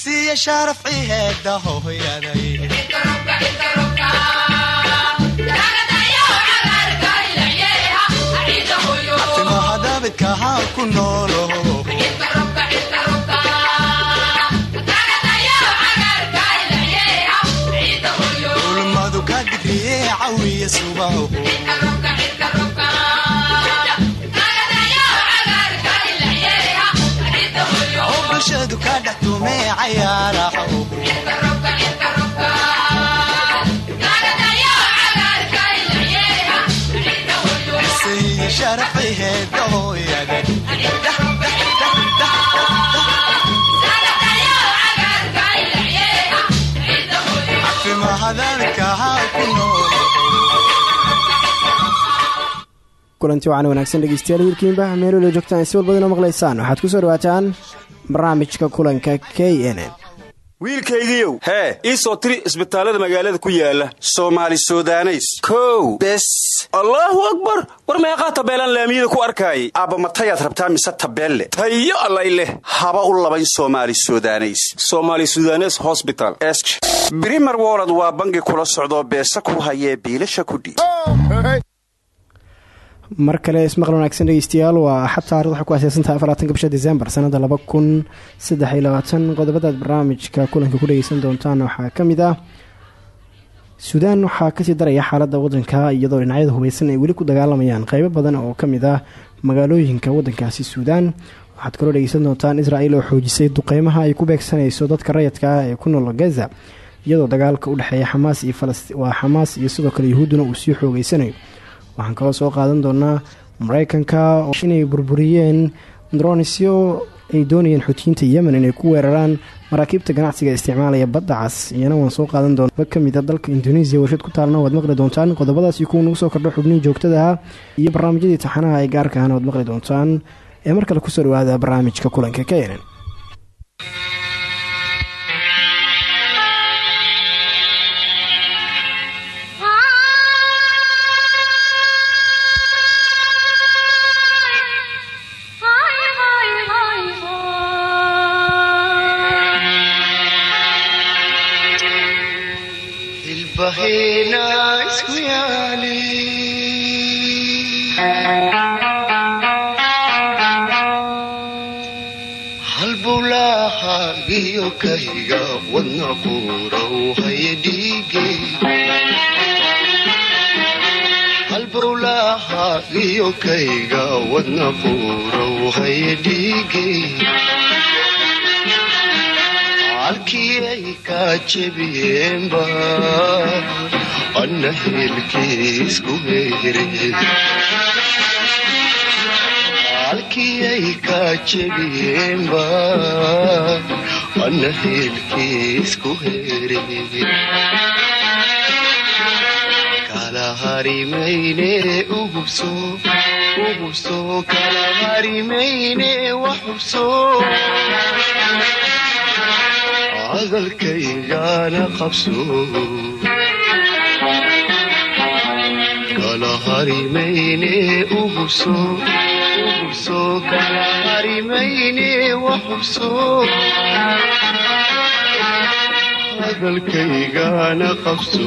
siya sharafci heeda hooyaday timahadabidkahaa ku noolo ulmadu ka digriye cawiya subaho kulanti wacan wanaagsan dhegeystayaal wiilkiinba meeloola joogtaan si walbadina maqlaysaan. Waxaad ku soo dhawaataan barnaamijka kulanka k n n. Wiilkaygiiow hee ii soo tiri isbitaallada magaalada ku yaalla soomaali sudaneys. Kow bes. Allaahu akbar! War meeqaa tabeelaan laamiyada ku arkaayay? Aabba matayaad rabtaa mise tabeelle tayo allay leh. Haba u labayn soomaali sudaneys. Somaali sudanes hosbital brimer wolod waa bangi kula socdoo beesa ku hayee biilasha kudhiib mar kale ismaqal wanaagsan dhegeystayaal waa axad taarikh waxay ku aaseysantahay afarlaatanka bisha disembar sanada laba kun qodobadaad barnaamijka kulanka ku dhegeysan doontaan waxaa ka mid ah suudaan waxaa ka sii daraya xaaladda wadanka iyadoo dhinacyada hubeysan ay weli ku dagaalamayaan. Qeybo badan oo ka mid ah magaalooyinka wadankaasi suudaan waxaad kaloo dhegeysan doontaan israel oo xoojisay duqeymaha ay ku beegsanayso dadka rayadka ah ee ku nool gaza iyadoo dagaalka u dhexeeya xamaas iyo waa xamaas iyo sidoo kale yuhuudduna uu sii xoogeysanayo waxaan kaloo soo qaadan doonaa mareykanka inay burburiyeen dronisyo ay doonayeen xoutiyiinta yemen inay ku weeraraan maraakiibta ganacsiga isticmaalaya badda cas iyana waan soo qaadan doona ka mid a dalka indonesia warshad ku taalna waad maqli doontaan. Qodobadaasi kuwa nagu soo kordho xubnihii joogtadaha iyo barnaamijyadii taxanaha ee gaarka ahna waad maqli doontaan. Ee mar kale ku soo dhawaada barnaamijka kulanka kenen kayga wadna quurow hayadhiige halbowlahaagiyo kayga wadna quurow hayadhiige halkii ay kaa jebiyeenba anna heelkiisku meere halkii ay kaa jebiyeenba anna heelkiisku heere kala harimayne uhubso uhubso kala harimayne waxubso hadalkaygana qabso harimayne waxubso hadalkaygana qabso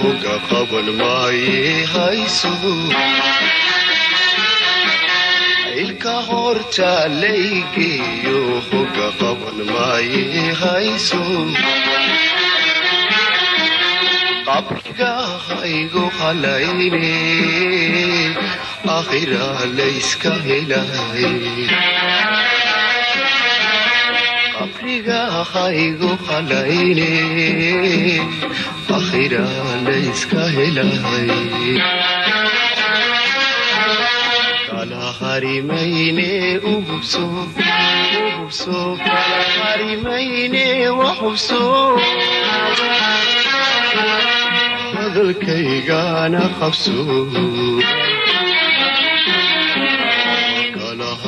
hoga qaban maaye hayso ilka horta laygeeyo hoga qaban maaye hayso qabriga haygu halayne akhira layska helay qabriga haygu halayne akhira layska helay kala harimayne uhubso uhubso kala harimayne wahubso hadalkaygana qabso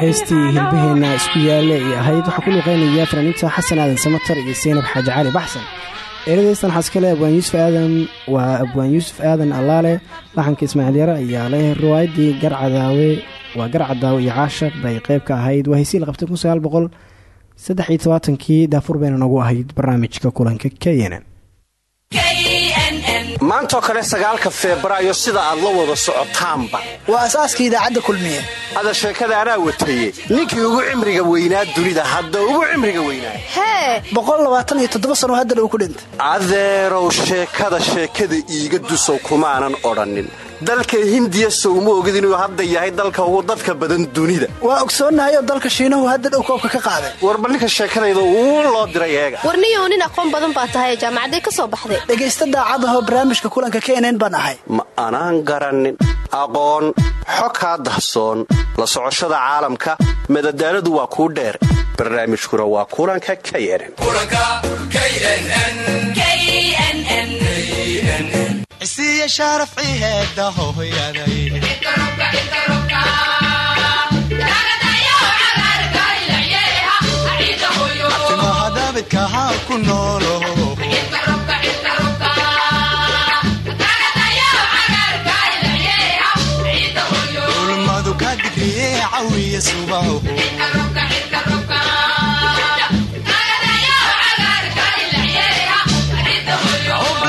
heestii hilbaheenna isku yaale ay ahayd waxaa ku luqeynaya fanaaniinta xasan aadan samatar iyo seynab xaaji cali baxsan. Eeradeystan waxaa iskale abwaan yuusuf aadan waa abwaan yuusuf aadan allaale laxanka ismaaciil yare ayaa leh riwaayaddii garcadaawe waa garcadaawe iyo caashaq bay qayb ka ahayd. Waa heysii la qabtay kun sagaal boqol saddex iyo tobaatankii daafur bayna nagu ahayd barnaamijka kulanka k maantoo kale sagaalka febraayo sida aad la wada socotaanba. Waa asaaskii idaacadda kulmiye. Ada sheekada anaa wataye ninkii ugu cimriga weynaa dunida hadda ugu cimriga weynaa. Hee! Boqollabaataniyo sano hadda dhow ku dhintay. Adeerow sheekada sheekada iiga dusow kumaanan odhannin dalka hindiya sowma ogid inuu hadda yahay dalka ugu dadka badan dunida. Waa ogsoonnahay oo dalka shiinahu hadda dhow koobka ka qaaday. Warba ninka sheekadayda uu loo diray eega. Warniyow nin aqoon badan baa tahay jaamacaday ka soo baxday. Dhegaysta daacadahoo barnaamijka kulanka knn baan ahay. Ma anaan garannin aqoon xo kaa dahsoon la socoshada caalamka madadaaladu waa kuu dheer. Barnaamijkuna waa kulanka knn cisiiya sharaf ciheeda hooyaday timaha daabidka ha? Ku noolo ulmadu ka digriye cawiya subaho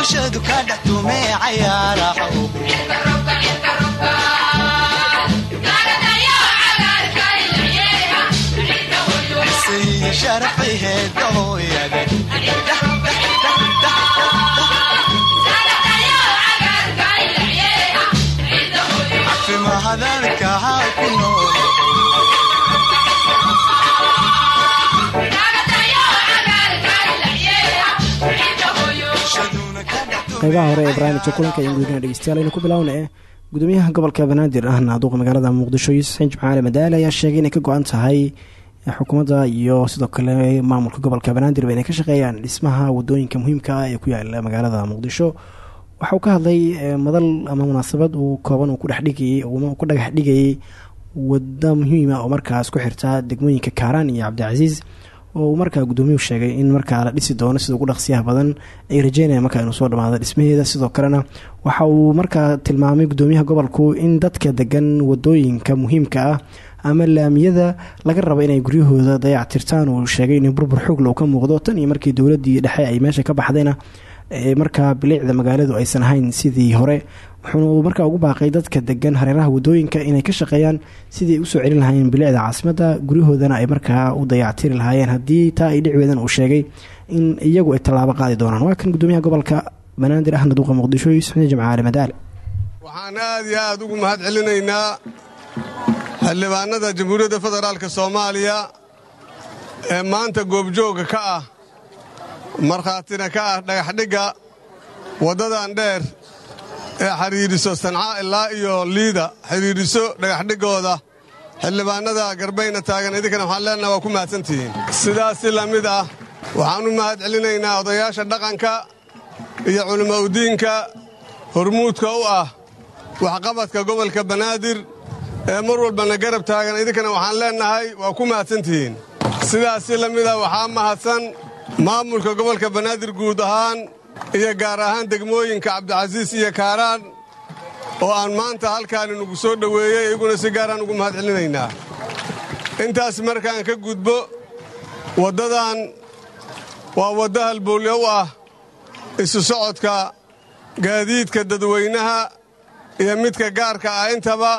bulshadu ka dhex tumee cayaaraha sayid sharafay heedahooyaga qaybaha hore ee barnaamijka kulanka gudubina dhegeystayaal aynu ku bilowna eh gudoomiyaha gobolka banaadir ahna aduuqa magaalada muqdisho yuusuf xinji maxaale madaale ayaa sheegay inay ka go-an tahay xukuumadda iyo sidoo kale maamulka gobolka banaadir ba inay ka shaqeeyaan dhismaha waddooyinka muhiimka ah ee ku yaalla magaalada muqdisho. Waxa uu ka hadlay eh, madal ama munaasabad uu kooban uu ku dhexdhigayay uu ku dhagax dhigayay wada muhiima oo markaas ku xirta degmooyinka kaaraan iyo cabdicasiis oo markaa gudoomiyuhu sheegay in markaa la dhisi doono sida ugu dhaqsiyaha badan ay rajeynayaan markaa inuu soo dhamaado dhismaheeda sidoo kalena waxa uu markaa tilmaamay gudoomiyaha gobolku in dadka degan waddooyinka muhiimka ah ama laamiyada laga rabo inay guryahooda dayactirtaan. Uu sheegay in burbur xoogla uu ka muuqdo tan iyo markii dowladii dhexe ay meesha ka baxdayna markaa bilicda magaaladu aysan ahayn sidii hore wuxuuna uu markaa ugu baaqay dadka degan hareeraha waddooyinka inay ka shaqeeyaan sidii ay u soo celin lahaayeen bilicda caasimadda guryahoodana ay markaa u dayactiri lahaayeen. Haddii taa ay dhicweedan uu sheegay in iyagu ay tallaabo qaadi doonaan. Waa kan gudoomiyaha gobolka banaadir ahna duqa muqdisho yuusuf xuseen jimcaale madaale waxaan aad iyo aad ugu mahad celinaynaa xildhibaanada jamhuuriyadda federaalka soomaaliya ee maanta goobjoogga ka ah markhaatina ka ah dhagaxdhigga waddadan dheer ee xidhiidhiso sanca ilaa iyo liida. Xidhiidhiso dhagaxdhiggooda xildhibaannada garbayna taagan. Idinkana waxaan leenaha waa ku mahadsantihiin. Sidaasi la mid ah waxaan u mahad celinaynaa odayaasha dhaqanka iyo culimmaudiinka hormuudka u ah waxqabadka gobolka banaadir ee mar walbana garab taagan. Idinkana waxaan leennahay waa ku mahadsantihiin. Sidaasi la mid ah waxaa mahadsan maamulka gobolka banaadir guud ahaan iyo gaar ahaan degmooyinka cabdicasiis iyo kaaraan oo aan maanta halkaan inugu soo dhoweeyey iyaguna si gaaraan ugu mahad celinaynaa. Intaas markaan ka gudbo waddadan waa wadda halbowlyo u ah isu socodka gaadiidka dadweynaha iyo midka gaarka ah. Intaba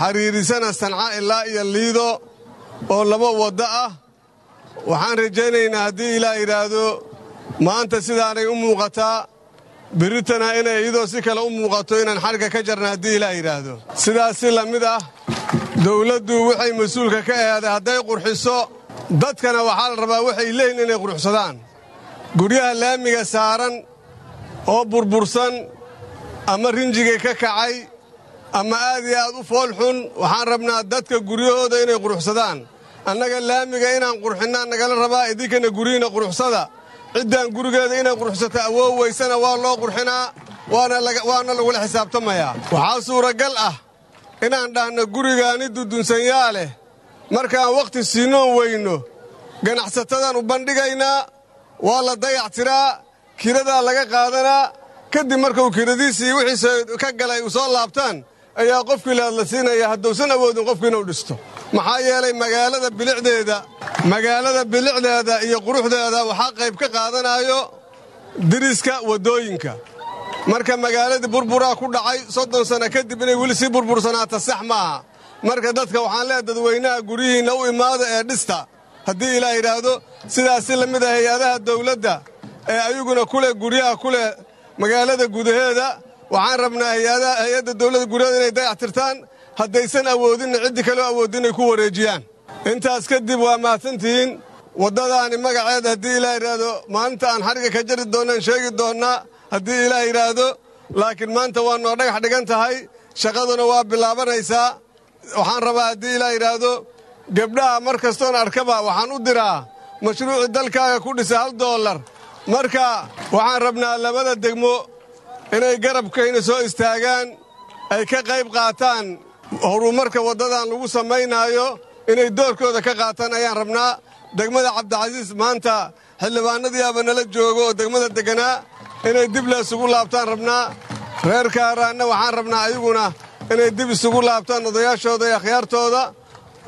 xidhiidhisana sanca ilaa iyo liido oo laba waddo ah. Waxaan rajaynaynaa haddii ilaa yidhaahdo maanta sidaanay u muuqataa biritana inay iyadoo si kale u muuqato inaan xadhigga ka jarna haddii ilaa yidhaahdo. Sidaas si la mid ah dawladdu waxay mas'uulka ka ahaaday hadday qurxiso dadkana waxaa la rabaa waxay leeyihiin inay quruxsadaan guryaha laamiga saaran oo burbursan ama rinjigay ka kacay ama aad iyo aad u fool xun waxaan rabnaa dadka guryahooda inay quruxsadaan annaga laamiga inaan qurxinnaa nagala rabaa idinkana guryihiina quruxsada ciddaan gurigeeda inay quruxsato awoow weysana waa loo qurxinaa waana lagula xisaabtamayaa waxaa suuragal ah inaan dhahno gurigaani dudunsanyaa leh. Markaan wakhti siinoon weyno ganacsatadaan u bandhigaynaa waa la dayactiraa kiradaa laga qaadanaa kadib markuu kiradiisii wixiisa ka galay u soo laabtaan ayaa qofkii laad la siinaya haddousan awoodin qofku inuu dhisto. Maxaa yeelay magaalada bilicdeeda magaalada bilicdeeda iyo quruxdeeda waxaa qayb ka qaadanayo diriska waddooyinka. Marka magaaladii burburaa ku dhacay soddon sanno kadib inay weli sii burbursanaata sax maaha marka dadka waxaan leehay dadweynaha guryihiinna u imaada ee dhista. Haddii ilaa yidhaahdo sidaasi la mid ah hay'adaha dawladda ee ayaguna ku leh guryaha ku leh magaalada gudaheeda waxaan rabnaa hay'adda dawladda guryaheeda inay dayactirtaan haddaysan awoodinna ciddii kaloo awoodin inay ku wareejiyaan. Intaas kadib waa mahadsantihiin waddadaani magaceeda haddii ilaa yidhaahdo maalinta aan xadhigga ka jari doonnaan sheegi doonnaa haddii ilaah yidhaahdo laakiin maanta waa noo dhagax dhigan tahay. Shaqaduna waa bilaabanaysaa. Waxaan rabaa haddii ilaa yidhaahdo gebdhaha mar kastoon arkaba waxaan u diraa mashruuci dalkaaga ku dhisa hal doollar marka waxaan rabnaa labada degmo inay garabkayna soo istaagaan ay ka qayb qaataan horumarka waddadan lagu samaynaayo inay doorkooda ka qaataan ayaan rabnaa. Degmada cabdicasiis maanta xildhibaanadiiaba nala joogo oo degmada degganaa inay dib la isugu laabtaan rabnaa. Reer kaaraanna waxaan rabnaa ayaguna inay dib isugu laabtaan odayaashooda iyo akhyaartooda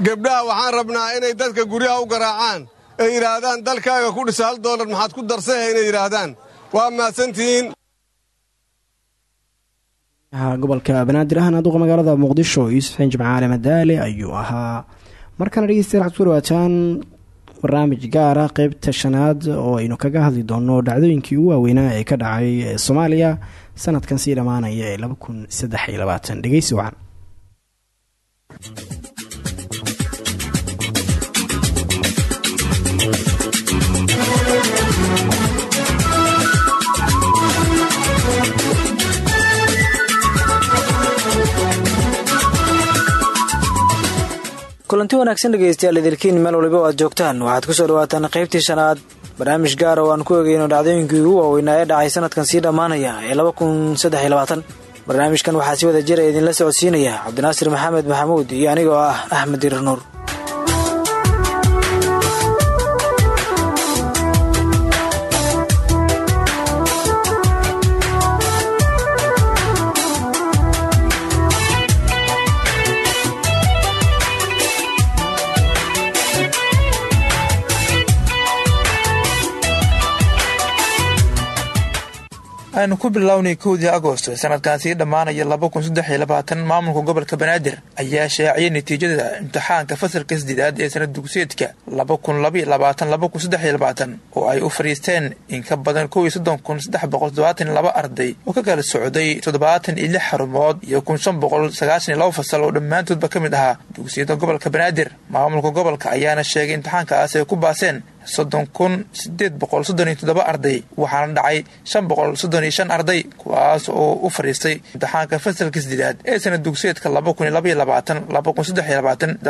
gebdhaha waxaan rabnaa inay dadka guryaha u garaacaan ay yidhaahdaan dalkaaga ku dhisa hal doolar maxaad ku darsahe inay yidhaahdaan. Waa mahadsantihiin gobolka banaadir ahna duqa magaalada muqdisho yuusuf xeen jimcaale madaale ayuu ahaa. Markana dhegeystayaal waxad ku dhawaataan barnaamij gaara qeybta shanaad oo aynu kaga hadli doono dhacdooyinkii ugu waaweynaa ee ka dhacay ee soomaaliya sanadkan sii dhammaanaya ee laba kun saddex iyo labaatan. Dhegeysi wacan kulanti wanaagsan dhegeystayaal idilkiin meel waliba o aad joogtaan. Waxaad ku soo dhawaataan qaybtii shanaad barnaamij gaar oo aan ku egeyno dhacdooyinkii ugu waaweynaa ee dhacay sanadkan sii dhammaanaya ee barnaamijkan waxaa si wada jira idinla socodsiinaya cabdinaasir maxamed maxamuud iyo anigoo ah axmed dirir aynu ku bilownay kowdii agosto sanadkan sii dhammaanaya laba kun saddex iyo labaatan maamulka gobolka banaadir ayaa shaaciyay natiijada imtixaanka fasalka sdeedaad ee sanad dugsiyeedka laba kun labaiyo labaatan laba kun saddex iyo labaatan oo ay u fadhiisteen in ka badan kow iyo soddon kun saddex boqol toddobaatan iyo laba arday oo ka kala socday toddobaatan iyo lix xarumood iyo kun shan boqol sagaashan iyo laba fasal oo dhammaantoodba ka mid ahaa. Dugsiyada gobolka banaadir maamulka gobolka ayaana sheegay imtixaankaas ay ku baaseen soddon kun sideed boqol soddon iyo toddoba arday waxaana dhacay shan boqol soddon iyo shan arday kuwaas oo u fadhiistay imtixaanka fasalka sdeedaad ee sanad dugsiyeedka laba kun iyo labaiyo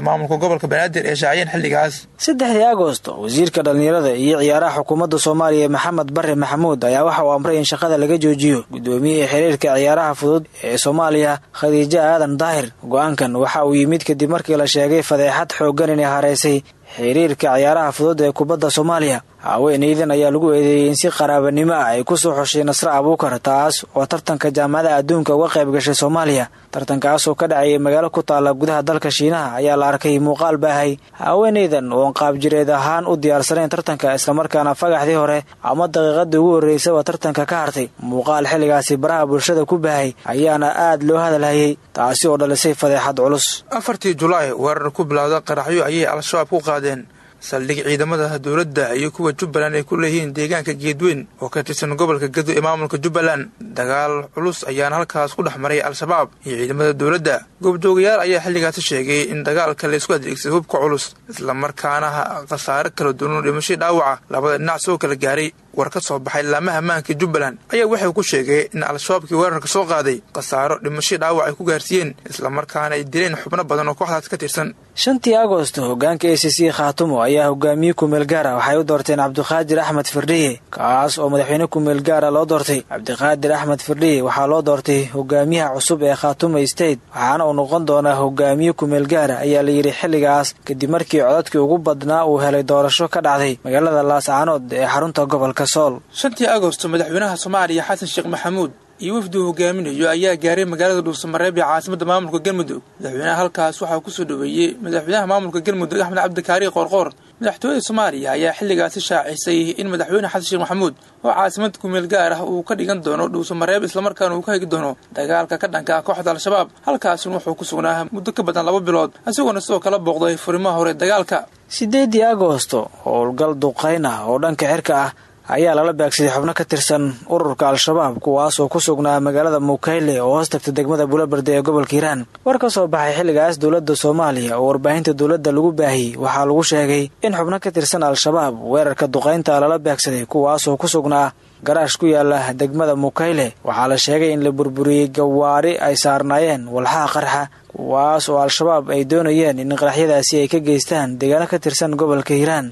maamulka gobolka banaadir ee shaaciyeen xilligaas. Saddexdii agosto wasiirka dhallinyarada iyo ciyaaraha xukuumadda soomaaliya maxamed bare maxamuud ayaa waxa uu amray in shaqada laga joojiyo guddoomiye xiriirka ciyaaraha fudud ee soomaaliya khadiijo aadan daahir. Go'aankan waxa uu yimid kadib markii la sheegay fadeexad xooggan inay hareysay xiriirka ciyaaraha fudud ee kubadda soomaaliya haweeneydan ayaa lagu eedeeyey in si qaraabanimo ah ay ku soo xoshay nasre abuukar taas oo tartanka jaamacada adduunka uga qayb gashay soomaaliya. Tartankaasoo ka dhacayay magaalo ku taalla gudaha dalka shiinaha ayaa la arkay muuqaal baahay. Haweeneydan oon qaabjireed ahaan u diyaarsanayn tartanka islamarkaana fagaxdii hore ama daqiiqadii ugu horreysaba tartanka ka hartay. Muuqaal xilligaasi baraha bulshada ku baahay ayaana aad loo hadalhayay taasi oo dhalisay fadeexad culus. Afartii julaay weerar ku bilowda qaraxyo ayay al-shabaab ku qaadeen saldhig ciidamada dowladda iyo kuwa jubbaland ay ku leeyihiin deegaanka geedweyn oo ka tirsan gobolka gado ee maamulka jubbaland. Dagaal culus ayaana halkaas ku dhex maray al-shabaab iyo ciidamada dowladda. Goobjoogayaal ayaa xilligaasi sheegay in dagaalka la isku adeegsaday hubka culus islamarkaana khasaare kala duwan dhimashay dhaawaca labada dhinac soo kala gaaray. War ka soo baxay laamaha maanka jubbaland ayaa waxay ku sheegay in al-shabaabkii weerarka soo qaaday khasaaro dhimashay dhaawac ay ku gaarsiiyeen islamarkaana ay dileen xubno badan oo kooxdaas ka tirsan shantii agosto hogaanka a c c khaatumo ayaa hogaamiye kumeel gaara waxay u doorteen cabdiqaadir axmed firdhiye kaas oo madaxweyne kumeel gaara loo doortay. Cabdiqaadir axmed firdhiye waxaa loo doortay hogaamiyaha cusub ee khaatumo state waxaana uu noqon doonaa hogaamiye kumeel gaara ayaa la yidhi xilligaas kadib markii codadkii ugu badnaa uu helay doorasho ka dhacday magaalada laascaanood ee xarunta gobolka sool. Shantii agosto madaxweynaha soomaaliya xasan sheekh maxamuud iyo wafduu hogaaminayo ayaa gaaray magaalada dhuusamareeb ee caasimada maamulka galmudug. Madaxweynaha halkaas waxaa ku soo dhoweeyey madaxweynaha maamulka galmudug axmed cabdikaari qoorqoor madaxtooyada soomaaliya ayaa xilligaasi shaacisay in madaxweyne xasan sheekh maxamuud oo caasimad kumeel gaar ah uu ka dhigan doono dhuusamareeb islamarkaana uu ka hegi doono dagaalka ka dhanka kooxda al-shabaab. Halkaasuna wuxuu ku sugnaa muddo ka badan laba bilood isagoona sidoo kala booqday furimaha hore dagaalka. Sideedii agosto howlgal duqayn ah oo dhanka xirka ah ayaa lala beegsaday xubno ka tirsan ururka al-shabaab kuwaas oo ku sugnaa magaalada mukayle oo hoos tagta degmada bulaberde ee gobolka hiiraan. War ka soo baxay xilligaas dowladda soomaaliya oo warbaahinta dowladda lagu baahiyey waxaa lagu sheegay in xubno ka tirsan al-shabaab weerarka duqaynta lala beegsaday kuwaasoo ku sugnaa garaash ku yaalla degmada mukayle. Waxaa la sheegay in la burburiyey gawaari ay saarnaayeen walxaha qarxa kuwaas oo al-shabaab ay doonayeen in qaraxyadaasi ay ka geystaan deegaano ka tirsan gobolka hiiraan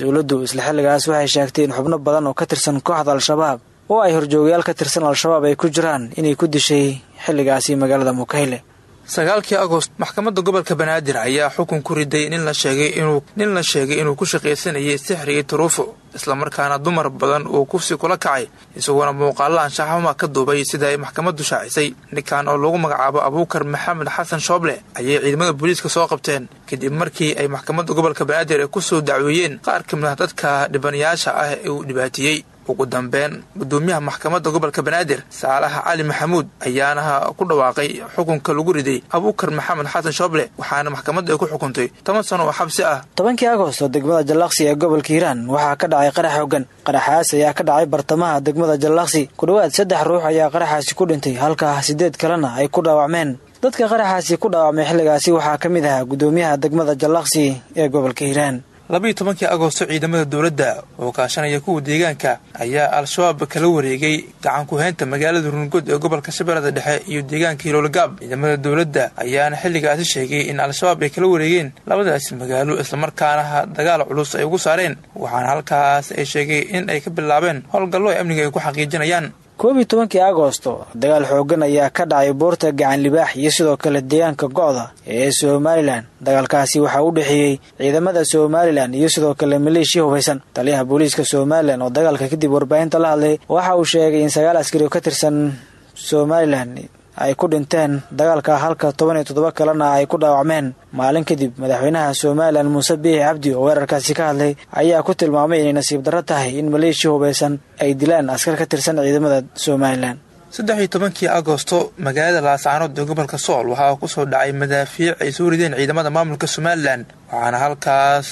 dowladdu isla xilligaas waxay sheegtay in xubno badan oo ka tirsan kooxda al-shabaab oo ay horjoogayaal ka tirsan al-shabaab ay ku jiraan inay ku dishay xilligaasi magaalada mukayle sagaalkii agost maxkamadda gobolka banaadir ayaa xukun ku riday nin la sheegay inuu ku shaqaysanayay sixri iyo turuufo islamarkaana dumar badan uu kufsi kula kacay isagoona muuqaalla anshaxuma ka duubay sida ay maxkamaddu shaacisay. Ninkan oo lagu magacaabo abuukar maxamed xasan shooble ayay ciidamada booliiska soo qabteen kadib markii ay maxkamadda gobolka banaadir ay ku soo dacweeyeen qaar ka mid ah dadka dhibanayaasha ah ee uu dhibaateeyey ugu dambeyn gudoomiyaha maxkamadda gobolka banaadir saalax cali maxamuud ayaana ku dhawaaqay xukunka lagu riday abuukar maxamed xasan shooble waxaana maxkamadda ay ku xukuntay toban sano oo xabsi ah. Tobankii agosto degmada jallaqsi ee gobolka hiiraan waxaa ka dhacay qarax xoogan qaraxaas ayaa ka dhacay bartamaha degmada jallaqsi ku dhowaad saddex ruux ayaa qaraxaasi ku dhintay halka sideed kalena ay ku dhaawacmeen. Dadka qaraxaasi ku dhaawacmay xilligaasi waxaa ka mid ahaa gudoomiyaha degmada jallaqsi ee gobolka hiiraan labayo tobankii agosto ciidamada dowladda oo kaashanaya kuwa deegaanka ayaa al-shabaab kala wareegay gacan ku-haynta magaalada rungood ee gobolka shabeellada dhexe iyo deegaanka hiloolgaab ciidamada dowladda ayaana xilligaasi sheegay in al-shabaab ay kala wareegeen labadaasi magaalo islamarkaana dagaal culus ay ugu saareen waxaana halkaas ay sheegay in ay ka bilaabeen howlgallo ay amniga ay ku xaqiijinayaan koob iyo tobankii agosto dagaal xoogan ayaa ka dhacay buurta gacan libaax iyo sidoo kale deegaanka go'da ee somalilan dagaalkaasi waxaa u dhexeeyey ciidamada somalilan iyo sidoo kale maleeshiya hubaysan taliyaha booliiska somalilan oo dagaalka kadib warbaahinta la hadlay waxa uu sheegay in sagaal askari oo ka tirsan somalilan ay ku dhinteen dagaalka halka toban iyo toddoba kalena ay ku dhaawacmeen. Maalin kadib madaxweynaha somalilan muuse biixi cabdi oo weerarkaasi ka hadlay ayaa ku tilmaamay inay nasiib darro tahay in maleeshiya hubaysan ay dilaan askar ka tirsan ciidamada somalilan saddex iyo tobankii agosto magaalada laascaanood ee gobolka sool waxaa ku soo dhacay madaafiic ay soo rideen ciidamada maamulka somalilan waxaana halkaas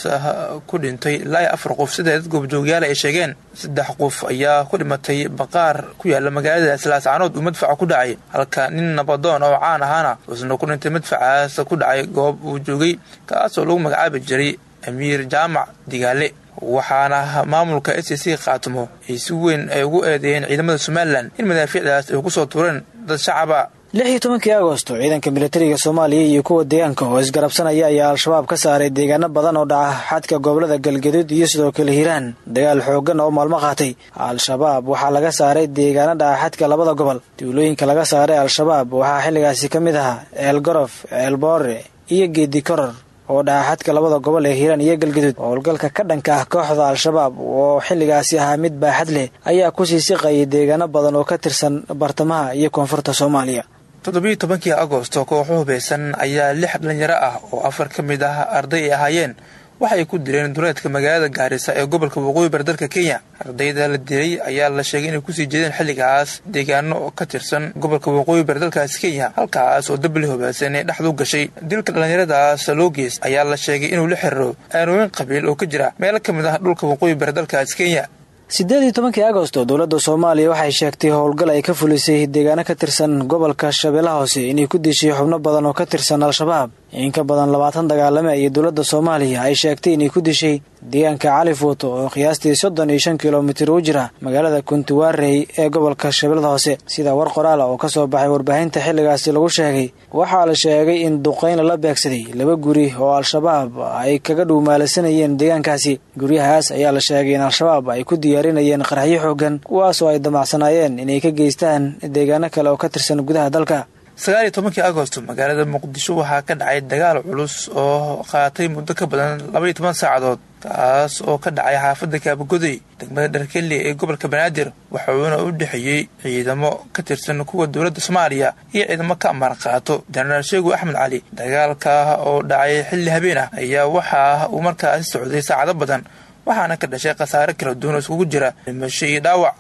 ku dhintay ilaa afar qof. Sida dad goobjoogyaala ay sheegeen saddex qof ayaa ku dhimatay baqaar ku yaalla magaaladaas laascaanood uu madfaca ku dhacay. Halka nin nabadoon oo caan ahaana uusna ku dhintay madfacaas ku dhacay goob uu joogay kaasoo lagu magacaabi jiray amiir jaamac digaale waxaana maamulka s c khaatimo ay si weyn ay ugu eedeeyeen ciidamada somalilan in madaafiicdaas ay ku soo tuureen dad shacaba. Lix iyo tobankii agosto ciidanka militariga soomaaliya iyo kuwa deegaanka oo isgarabsanaya ayaa al-shabaab ka saaray deegaano badan oo dhaca xadka gobollada galgaduud iyo sidoo kale hiiraan. Dagaal xoogan oo maalmo qaatay. Al-shabaab waxaa laga saaray deegaano dhaca xadka labada gobol. Duulooyinka laga saaray al-shabaab waxaa xilligaasi ka mid ahaa ceelgorof ceelboore iyo geedi koror oo dhaca xadka labada gobol ee hiiraan iyo galgaduud howlgalka ka dhanka ah kooxda al-shabaab oo xilligaasi ahaa mid baaxad leh ayaa ku sii siqayay deegaano badan oo ka tirsan bartamaha iyo koonfurta soomaaliya. Toddobiiyo tobankii agosto kooxo hubaysan ayaa lix dhalinyaro ah oo afar ka mid ah arday ay ahaayeen waxay ku dileen duleedka magaalada gaarisa ee gobolka waqooyi bari dalka kenya. Ardayda la dilay ayaa la sheegay inay ku sii jeedeen xilligaas deegaano ka tirsan gobolka waqooyi bari dalkaasi kenya halkaas oo dabli hubaysan ee dhexdu gashay. Dilka dhallinyaradaas loo geys ayaa la sheegay inuu la xiriiro aanooyin qabiil oo ka jira meelo ka mid ah dhulka waqooyi bari dalkaasi kenya. Siddeed iyo tobankii agosto dowladda soomaaliya waxay sheegtay howlgal ay ka fulisay deegaano ka tirsan gobolka shabeellaha hoose. Inay ku dishay xubno badan oo ka tirsan al-shabaab in ka badan labaatan dagaalame iyo dowladda soomaaliya ay sheegtay inay ku dishay deegaanka cali oo qiyaastii soddon iyo shan kilomitir u jira magaalada kuntuwaarey ee gobolka shabeellada hoose. Sida war qoraala oo ka soo baxay warbaahinta xilligaasi lagu sheegay waxaa la sheegay in duqayn lala beegsaday laba guri oo al-shabaab ay kaga dhuumaalasanayeen deegaankaasi. Guryahaas ayaa la sheegay in al-shabaab ay ku diyaarinayeen qaraxyo xoogan kuwaasoo ay damacsanaayeen inay ka geystaan deegaano kale oo ka tirsan gudaha dalka sagaal iyo tobankii agosto magaalada muqdisho waxaa ka dhacay dagaal culus oo qaatay muddo ka badan laba iyo toban saacadood kaas oo ka dhacay xaafadda kaabagoday degmada dharkeli ee gobolka banaadir waxuuna u dhexeeyey ciidamo ka tirsan kuwa dowladda soomaaliya iyo ciidamo ka amar qaato. Jenaraal sheegu axmed cali dagaalka oo dhacay xilli habeen ah ayaa waxa uu markaasi socday saacado badan waxaana ka dhashay khasaare kala duwan oo iskugu jira dhimasho iyo dhaawac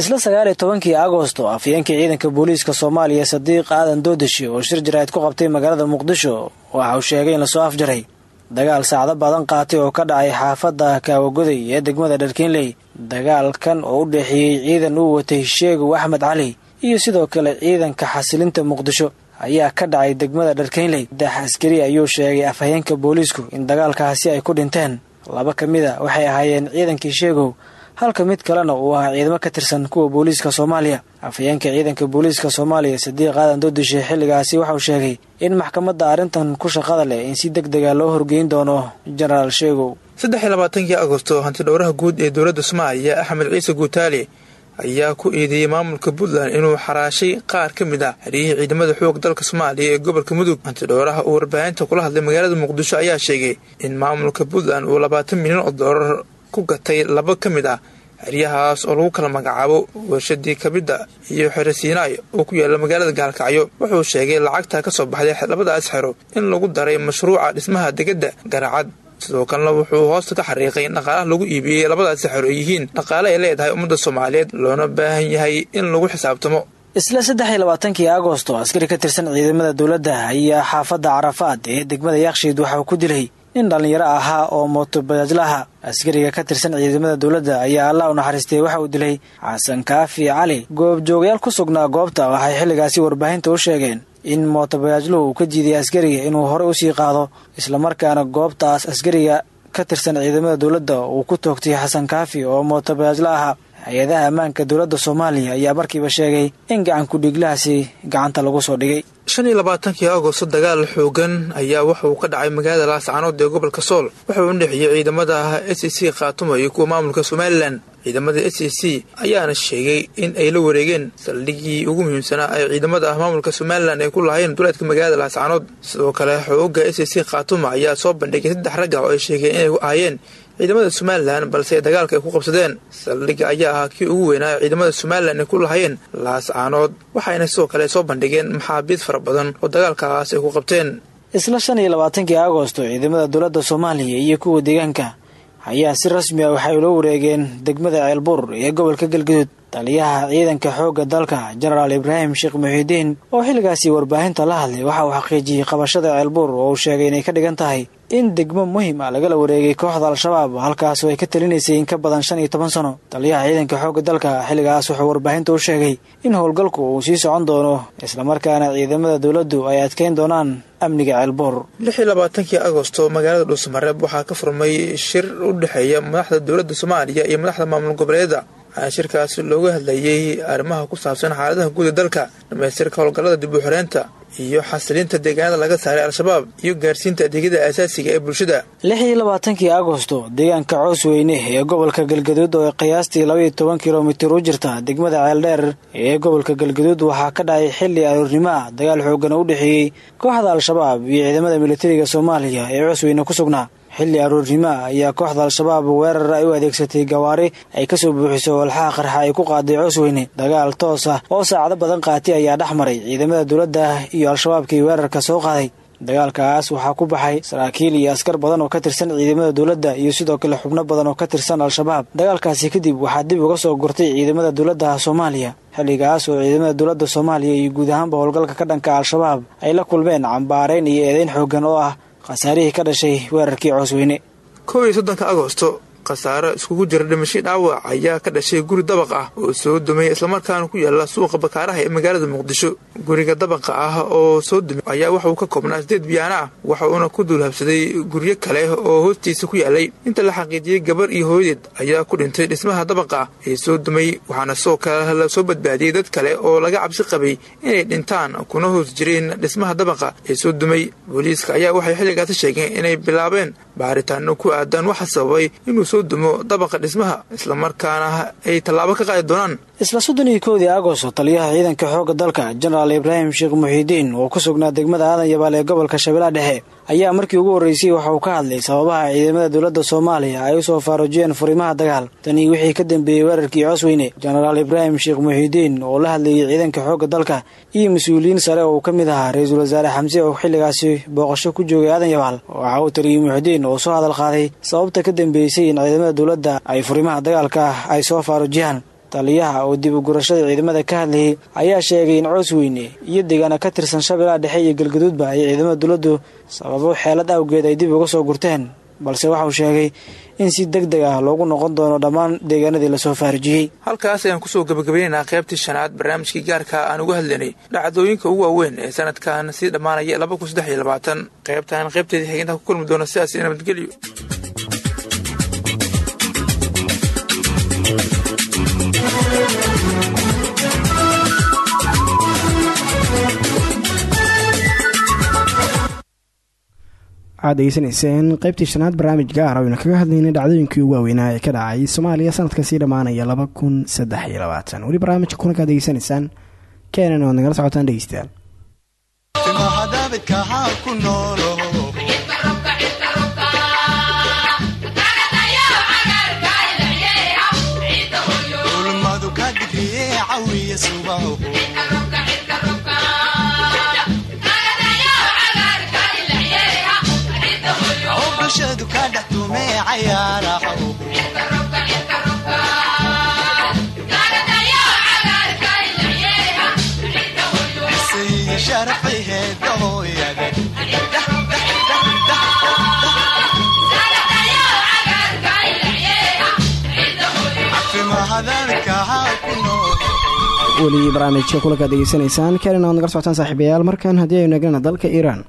isla sagaal iyo tobankii agosto afyeenkii ciidanka booliiska soomaaliya sadiiq aadan doodashe oo shir jaraa'id ku qabtay magaalada muqdisho waxa uu sheegay in la soo afjaray. Dagaal saacdo badan qaatay oo ka dhacay xaafadda kaawagoday ee degmada dharkiinley dagaalkan oo u dhexeeyey ciidan uu watay sheegow axmed cali iyo sidoo kale ciidanka xasilinta muqdisho ayaa ka dhacay degmada dharkiinley saddex askari ayuu sheegay afhayeenka booliisku in dagaalkaasi ay ku dhinteen. Laba ka mid a waxay ahaayeen ciidankii sheegow halka mid kalena uu ahaa ciidamo ka tirsan kuwa booliiska soomaaliya. Afhayeenka ciidanka booliiska soomaaliya sadiiq aadan doodishe xilligaasi waxauu sheegay in maxkamadda arrintan ku shaqada leh in si deg dega loo horgeyn doono jenaraal sheegow saddex iyo labaatankii agosto hantidhowraha guud ee dowladda soomaaliya axmed ciise guutaale ayaa ku eedeeyey maamulka puntland inuu xaraashay qaar ka mid ah xeryihii ciidamada xoog dalka soomaaliya ee gobolka mudug. Hantidhowraha uu warbaahinta kula hadlay magaalada muqdisho ayaa sheegay in maamulka puntland uu labaatan milyan oo doolar ku gatay laba ka mid ah xeryahaas oo lagu kala magacaabo warshadii kabidda iyo xero siinaay oo ku yaalla magaalada gaalkacyo. Wuxuu sheegay lacagta ka soo baxday labadaas xero in lagu daray mashruuca dhismaha degedda garacad sidoo kalena wuxuu hoosta ka xariiqay dhaqaalaha lagu iibiyey labadaasi xero ay yihiin dhaqaale ay leedahay ummadda soomaaliyeed loona baahan yahay in lagu xisaabtamo. Isla saddex iyo labaatankii agosto askari ka tirsan ciidamada dowladda ayaa xaafadda carafaad ee degmada yakshiid waxa uu ku dilay nin dhallinyaro ahaa oo mootobajaajlaha askariga ka tirsan ciidamada dowladda ayaa allah u naxariistay waxa uu dilay xasan kaafi cali goobjoogayaal ku sugnaa goobta waxay xilligaasi warbaahinta u sheegeen in mootobajaajluhu uu ka jiiday askariga inuu horey u sii qaado islamarkaana goobtaas askariga ka tirsan ciidamada dowladda uu ku toogtay xasan kaafi oo mootobajaajla ahaa hay'adaha ammaanka dowladda soomaaliya ayaa markiiba sheegay in gacan ku-dhiiglahaasi gacanta lagu soo dhigay. Shan iyo labaatankii agosto dagaal xoogan ayaa waxa uu ka dhacay magaalada laascanood ee gobolka sool. Waxa uu udhexeeyey ciidamada s c khaatumo iyo kuwa maamulka somalilan ciidamada s c ayaana sheegay in ay la wareegeen saldhigii ugu muhiimsanaa ay ciidamada maamulka somalilan ay ku lahayn duleedka magaalada laascanood sidoo kale xooga s c khaatumo ayaa soo bandhigay saddex ragga oo ay sheegeen inay ahaayeen ciidamada somalilan balse dagaalka ay ku qabsadeen. Saldhigga ayaa ahaa kii ugu weynaa ciidamada somalilan ay ku lahayeen laascaanood waxayna sidoo kale soo bandhigeen maxaabiid fara badan oo dagaalkaas ay ku qabteen. Isla shan iyo labaatankii agosto ciidamada dowladda soomaaliya iyo kuwa deegaanka ayaa si rasmi ah waxay ula wareegeen degmada ceelbuur ee gobolka galguduud taliyaha ciidanka xoogga dalka jenaraal ibraahim sheekh muxiidiin oo xilligaasi warbaahinta la hadlay waxa uu xaqiijiyey qabashada ceelbuur oo uu sheegay inay ka dhigan tahay in degmo muhiim ah lagala wareegay kooxda al-shabaab halkaasoo ay ka talinaysay in ka badan shan iyo toban sano. Taliyaha ciidanka xoogga dalka xilligaas wuxuu warbaahinta u sheegay in howlgalku uu sii socon doono islamarkaana ciidamada dowladdu ay adkeyn doonaan amniga ceelbuur lix iyo labaatankii agosto magaalada dhuusamareeb waxaa ka furmay shir u dhexeeya madaxda dowladda soomaaliya iyo madaxda maamul goboleeda waxaa shirkaasi looga hadlayay arrimaha ku saabsan xaaladaha guud ee dalka dhamaystirka howlgallada dib u xoreynta iyo xasilinta deegaanada laga saaray al-shabaab iyo gaarsiinta adeegyada aasaasiga ee bulshada. lix iyo labaatankii agosto deegaanka coos weyne ee gobolka galgaduud oo qiyaastii labaiyo toban kilomitir u jirta degmada ceeldheer ee gobolka galgaduud waxaa ka dhacay xilli aroornimo ah dagaal xoogan u dhexeeyey kooxda al-shabaab iyo ciidamada militariga soomaaliya ee coos weyne ku sugnaa xilli aroornimo ayaa kooxda al-shabaab weerar ay u adeegsatay gawaari ay ka soo buuxiso walxaha qarxa ay ku qaaday coosweyne dagaal toos ah oo saacado badan qaati ayaa dhex maray ciidamada dowladda iyo al-shabaabkii weerarka soo qaaday. Dagaalkaas waxaa ku baxay saraakiil iyo askar badan oo ka tirsan ciidamada dowladda iyo sidoo kale xubno badan oo ka tirsan al-shabaab. Dagaalkaasi kadib waxaa dib uga soo gurtay ciidamada dowladda soomaaliya. Xilligaas oo ciidamada dowladda soomaaliya iyo guud ahaanba howlgalka ka dhanka al-shabaab ay la kulmeen cambaarayn iyo eedeyn xoogan oo ah khasaarihii ka dhashay weerarkii coosweyne kow iyo khasaaro iskugu jira dhimasho dhaawac ayaa ka dhashay guri dabaq ah oo soo dumay islamarkaana ku yaalla suuqa bakaaraha ee magaalada muqdisho. Guriga dabaqa ah oo soo dumay ayaa waxa uu ka koobnaa sideed biyaana ah waxa uuna ku duulhabsaday guryo kale oo hoostiisa ku yaalay inta la xaqiijiyey gabar iyo hooyadeed ayaa ku dhintay dhismaha dabaqa ee soo dumay waxaana sidoo kale la soo badbaadiyey dad kale oo laga cabsi qabay inay dhintaan kuna hoos jireen dhismaha dabaqa ee soo dumay. Booliiska ayaa waxay xilligaasi sheegeen inay bilaabeen baaritaano ku aadan waxa sababay inuu soo dumo dabaqa dhismaha islamarkaana ay tallaabo ka qaadi doonaan isla soddon iyo koodii agosto taliyaha ciidanka xoogga dalka jenaraal ibraahim sheekh muxiidiin oo ku sugnaa degmada aadan yabaal ee gobolka shabeellaha dhexe. Ayaa markii ugu horreysay waxa uu ka hadlay sababaha ciidamada dowladda soomaaliya ay u soo faarujiyeen furimaha dagaal. Tanii wixii ka dambeeyey weerarkii coosweyne jenaraal ibraahim sheekh muxiidiin oo la hadlayay ciidanka xoogga dalka iyo mas'uuliyiin sare oo uu ka mid ahaa ra'iisul wasaare xamse oo xilligaasi booqasho ku joogay aadan yabaal. Waxa uu taliyey muxidiin oo soo hadal qaaday sababta ka dambeysay in ciidamada dowladda ay furimaha dagaalka ay soo faarujiyaan taliyaha oo dib u gurashada ciidamada ka hadlayay ayaa sheegay in coosweyne iyo deegaana ka tirsan shabeellaha dhexe iyo galgaduudba ay ciidamada dowladdu sababo xeelad awgeed ay dib uga soo gurteen balse waxauu sheegay in si deg deg ah loogu noqon doono dhammaan deegaanadii la soo faarijiyey. Halkaas ayaan ku soo gabagabeynaynaa qaybtii shanaad barnaamijkii gaarka aan uga hadlaynay dhacdooyinka ugu waaweyn ee sanadkan sii dhammaanaya laba kun saddex iyo labaatan. Qaybtan qaybteedii xigintaa ku kulmi doona sidaas nabadgelyo waxaad degeysanayseen qaybtii shanaad barnaamij gaar aynu kaga hadlaynay dhacdooyinkii ugu waaweynaa ee ka dhacay soomaaliya sanadka sii dhammaanaya laba kun saddex iyo labaatan. Weli barnaamijka kulankaad degeysanaysaan keenan oad nagala socotaan dhegeystayaal bulshadu ka dhex tumee cayaaraxow sharafay weli barnaamijka kulankaad degeysanaysaan kalina waad nagal socotaan saaxiibayaal markan haddii aynu eegnana dalka iiraan.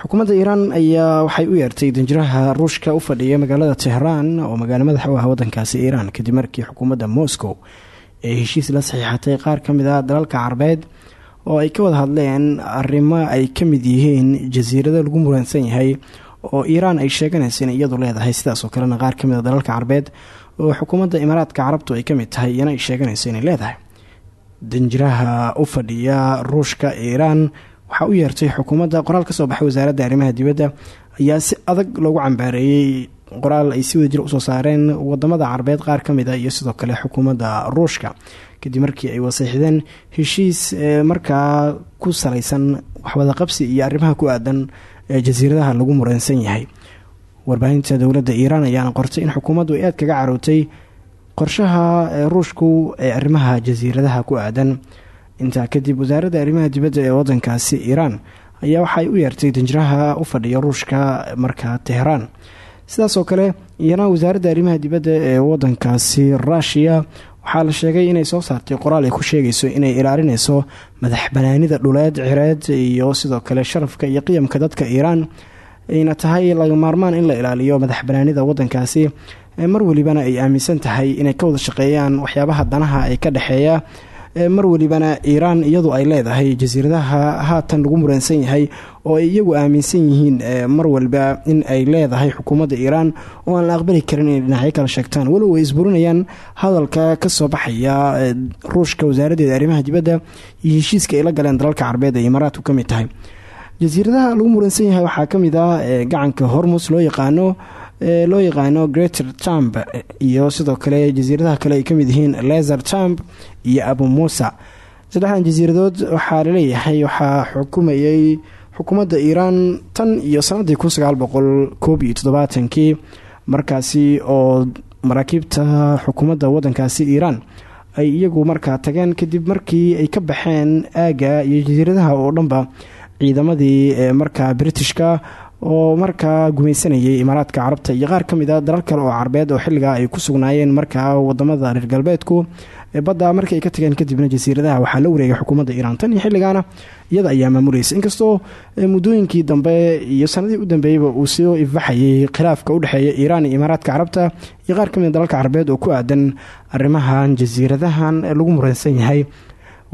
Xukuumadda iiraan ayaa waxay u yeertay danjiraha ruushka u fadhiya magaalada tehraan oo magaalo madax u ah wadankaasi iiraan. Kadib markii xukuumadda moscow ee heshiis la saxiixatay qaar ka mid ah dalalka carabeed oo ay ka wada hadleen arrimo ay ka mid yihiin jasiirado lagu muransan yahay oo iiraan ay sheeganaysa in iyadu leedahay. Sidaas oo kalena qaar ka mid a dalalka carabeed oo xukuumadda imaaraadka carabtu ay ka mid tahay iyana ay sheeganayso inay leedahay danjiraha u fadhiya ruushka iiraan. Waxaa u yeertay xukuumadda qoraal ka soo baxay wasaaradda arrimaha dibadda ayaa si adag loogu cambaareeyey qoraal ay si wada jir u soo saareen waddamada carabeed qaar ka mid a iyo sidoo kale xukuumadda ruushka. Kadib markii ay waseexdeen heshiis markaa ku salaysan waxwada qabsi iyo arrimaha ku aadan ee jasiiradaha lagu muransan yahay. Warbaahinta dowladda iiraan ayaana qortay in xukuumaddu ay aad kaga carootay qorshaha ruushku ee arrimaha jasiiradaha ku aadan. Intaa kadib wasaaradda arrimaha dibadda ee wadankaasi iiraan ayaa waxaay u yeertay danjiraha u fadhiya ruushka markaa tehraan sidaasoo kale iyana wasaaradda arrimaha dibadda ee wadankaasi ruushiya waxaa la sheegay inay soo saartay qoraal ay ku sheegayso inay ilaalinayso madax banaanida dhuleed cireed iyo sidoo kale sharafka iyo qiyamka dadka iiraan. Ayna tahay laga maarmaan in la ilaaliyo madax banaanida wadankaasi mar welibana ay aaminsan tahay inay ka wada shaqeeyaan waxyaabaha danaha ee ka dhexeeya mar welibana iiraan iyadu ay leedahay jasiiradaha haatan lagu muransan yahay oo ay iyagu aaminsan yihiin mar waliba in ay leedahay xukuumadda iiraan oo aan la aqbali karin inay dhinacyo kala sheegtaan. Walow ay isburinayaan hadalka ka soo baxaya ruushka wasaaraddeeda arrimaha dibadda iyo heshiiska ay la galeen dalalka carabeed ee imaaraadku ka mid tahay. Jasiiradaha lagu muransan yahay waxaa ka ah gacanka hormus loo yaqaano loo yaqaano greater champ iyo sidoo kale jasiiradaha kale ay ka mid yihiin leser champ iyo abu muusa saddexdan jasiiradood waxaa la leeyahay waxaa xukumayay xukuumadda iiraan tan iyo sanadii kun sagaal boqol koob iyo toddobaatankii markaasi oo maraakiibta xukuumadda wadankaasi iiraan ay iyagu markaa tageen kadib markii ay ka baxeen aaga iyo jasiiradaha oo dhanba ciidamadii markaa britishka oo markaa gumaysanayay imaaraadka carabta. Iyo qaar ka mid a dalal kale oo carabeed oo xilligaa ay ku sugnaayeen markaa waddamada reer galbeedku badda markii ay ka tageen kadibna jasiiradaha waxaa la wareegay xukuumadda iiraan. Tan iyo xilligaana iyada ayaa maamulaysa. Inkastoo muddooyinkii dambe iyo sanadihii u dambeeyeyba uu soo ifbaxayay khilaafka udhexeeya iiraan iyo imaaraadka carabta iyo qaar ka mid a dalalka carabeed oo ku aadan arrimahan jasiiradahan lagu muransan yahay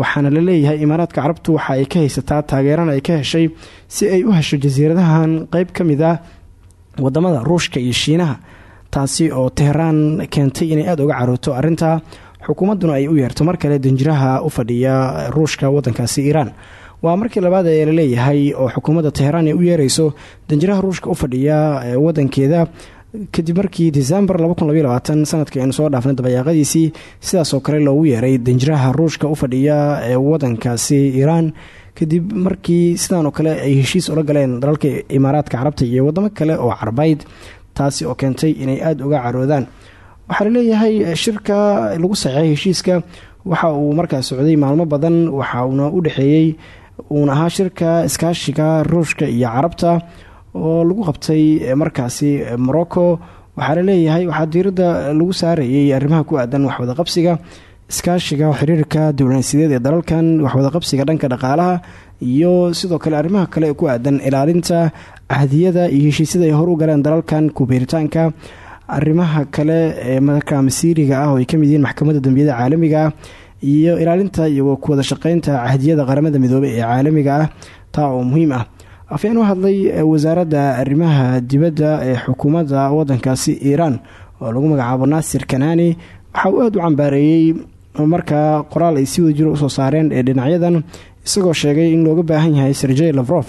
waxaana la leeyahay imaaraadka carabtu waxa ay ka haysataa taageerana ay ka heshay si ay u hesho jasiiradahan qeyb ka mid ah waddamada ruushka iyo shiinaha taasi oo tehraan keentay inay aada uga carooto arintaa xukuumadduna ay u yeerto mar kale danjiraha u fadhiya ruushka wadankaasi iiraan. Waa markii labaad ee la leeyahay oo xukuumadda tehraan ay u yeereyso danjiraha ruushka u fadhiya wadankeeda kadib markii december sannadkii aynu soo dhaafnay dabayaaqadiisii sidaasoo kale loogu yeeray danjiraha ruushka u fadhiya ee wadankaasi iiraan kadib markii sidaanoo kale ay heshiis ula galeen dalalka imaaraadka carabta iyo wadamo kale oo carabeyd taasi oo keentay inay aada uga caroodaan. Waxaa la leeyahay shirka lagu saxeexay heshiiska. Waxa uu markaa socday maalmo badan waxa uuna u dhexeeyey uuna ahaa shirka iskaashiga ruushka iyo carabta oo lagu qabtay markaasi morocco. Waxaa la leeyahay waxaa diiradda lagu saarayay arrimaha ku aadan waxwada qabsiga iskaashiga xiriirka diblomaasiyadeed ee dalalkan waxwada qabsiga dhanka dhaqaalaha iyo sidoo kale arrimaha kale ku aadan ilaalinta cahdiyada iyo heshiisyada ay hor u galeen dalalkan kubeeritaanka arrimaha kale ee markaa masiiriga ah oo ay ka mid yihiin maxkamadda dambiyada caalamiga ah iyo ilaalinta iyo kuwada shaqeynta cahdiyada qaramada midoobey ee caalamiga ah taa oo muhiim ah afyeen u hadlay wasaaradda arrimaha dibadda ee xukuumadda wadankaasi iiraan oo lagu magacaabo naasir kanaani waxa uu aada u cambaareeyey markaa qoraal ay si wada jiro u soo saareen ee dhinacyadan isagoo sheegay in looga baahan yahay serjey lafrof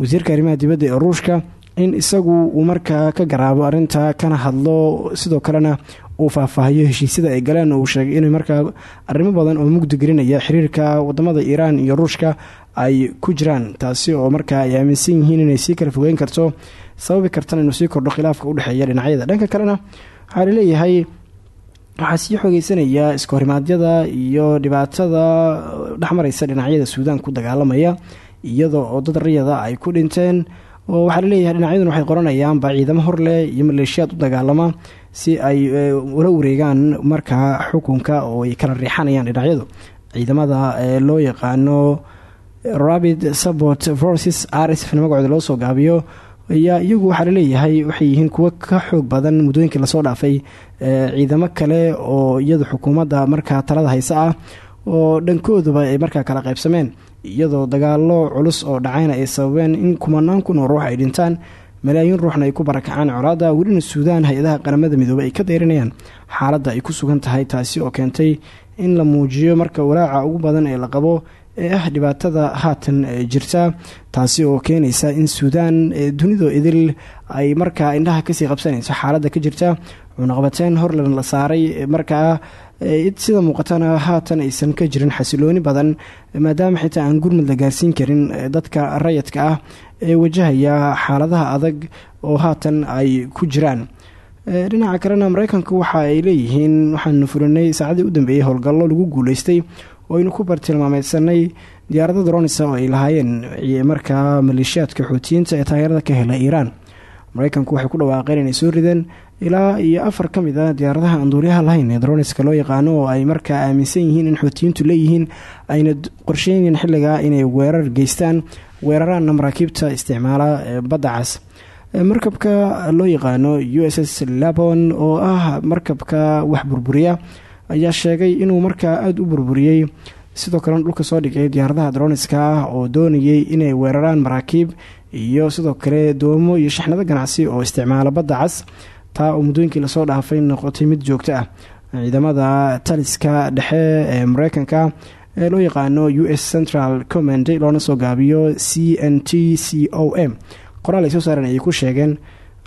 wasiirka arrimaha dibadda ee ruushka in isagu uu markaa ka garaabo arinta kana hadlo sidoo kalena uu faahfaahiyo heshiisyada ay galeen uu sheegay inay markaa arrimo badan oo mugdi gelinaya xiriirka waddamada iiraan iyo ruushka ay ku jiraan. Taasi oo markaa ay aaminsan yihiin inay sii kala fogeyn karto sababi kartana inuu sii kordho khilaafka udhexeeya dhinacyada. Dhanka kalena waxaa la leeyahay waxaa sii xoogeysanaya iskahorimadyada iyo dhibaatada dhexmareysa dhinacyada suudaan ku dagaalamaya iyadoo oo dad rayada ay ku dhinteen oo waxaa la leeyahay dhinacyaduna waxay qoranayaanba ciidamo horleh iyo maleeshiyaad u dagaalama si ay eh, ula wareegaan markaa xukunka oo ay kala riixanayaan dhinacyadu. Ciidamada ee loo yaqaano rabid support forces rsf magacooda loo soo gaabiyo ayaa iyagu waxaa la leeyahay waxay yihiin kuwo ka xoog badan muddooyinkii la soo dhaafay ciidamo kale oo iyadu xukuumadda markaa talada hayse ah oo dhankooduba ay markaa kala qaybsameen iyadoo dagaalo culus oo dhacayna ay sababeen in kumanaan kun oo ruux ay dhintaan. Malaayiin ruuxna ay ku barakacaan colaada welina suudaan hay'adaha qaramada midoobey ay ka dayrinayaan xaaladda ay ku sugan tahay taasi oo keentay in la muujiyo marka walaaca ugu badan ee la qabo ee ah dhibaatada haatan jirta taasi oo keenaysa in suudaan dunidoo idil ay markaa indhaha ka sii qabsanayso xaaladda ka jirta. Cunaqabateyn horlan la saaray markaa sida muuqatana haatan aysan ka jirin xasilooni badan maadaama xitaa aan gurmud la gaarsiin karin dadka rayadka ah ee wajahaya xaaladaha adag oo haatan ay ku jiraan. Dhinaca kalena mareykanku waxa ay leeyihiin waxaanu fulinay saacadii u dambeeyey howlgallo lagu guuleystay oo aynu ku bartilmaameysanay diyaarada dronisa oo ay lahaayeen markaa maleeshiyaadka xuutiyiinta ee taageerada ka hela iiraan. Mareykanku waxay ku dhawaaqeen inay soo rideen ilaa iyo afar ka mid a diyaaradaha aan duuliyaha lahayn ee droniska loo yaqaano oo ay markaa aaminsan yihiin in xuutiyiintu leeyihiin ayna qorsheynayeen xilligaa inay weerar geystaan. Weeraraanna maraakiibta isticmaala badda cas markabka loo yaqaano u s s labon oo ah markabka wax burburiya ayaa sheegay inuu markaa aada u burburiyey. Sidoo kalena dhulka soo dhigay diyaaradaha droniska ah oo doonayay inay weeraraan maraakiib iyo sidoo kale doomo iyo shaxnado ganacsi oo isticmaala badda cas taa oo muddooyinkii la soo dhaafay noqotay mid joogto ah. Ciidamada taliska dhexe ee mareykanka ee loo yaqaano u s central command loona soo gaabiyo c n t c o m. Qoraal ay soo saareen ayay ku sheegeen.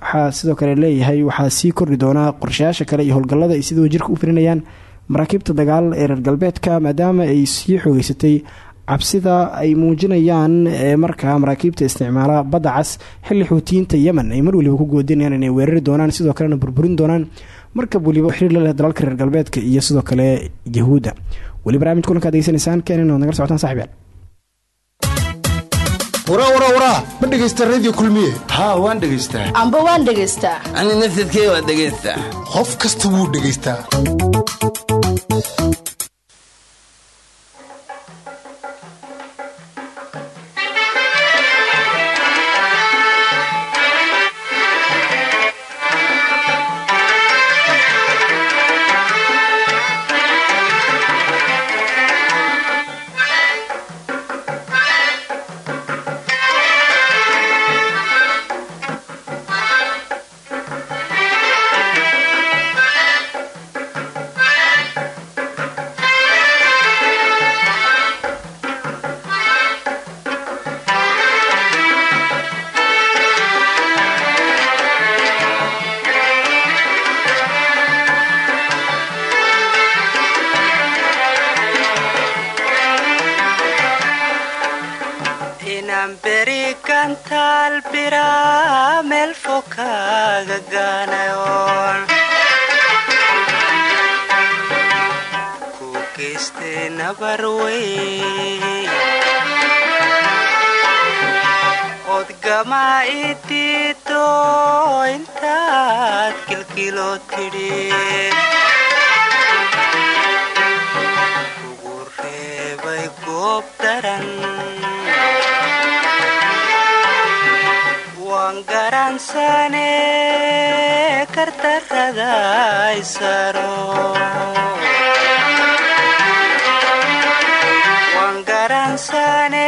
Waxaa sidoo kale leeyahay waxaa sii kordhi doonaa qorshayaasha kale iyo howlgallada ay sidoo jirka u firinayaan. Maraakiibta dagaal ee reer galbeedka maadaama ay sii xoogeysatay cabsida ay muujinayaan markaa maraakiibta isticmaala badda cas xilli xuutiyiinta yemen. Ay mar waliba ku goodinayaan inay weerari doonaan sidoo kalena burburin doonaan. Markab waliba xiriir la leh dalalka reer galbeedka iyo sidoo kale yahuudda. Weli barnamij kulankaad degeysanaysaan keenin oad nagala socotaan saxibyaal warawarawara ma dhegaysta radio kulmiye? Haa waan dhegaystaa amba waan dhegaystaa ani nafsadkee waan dhegaystaa qof kasta wuu dhegaystaa jirido intaad kilkilo tidhi ugu reebay goob daran waan garansane kartarraday saro waan garansane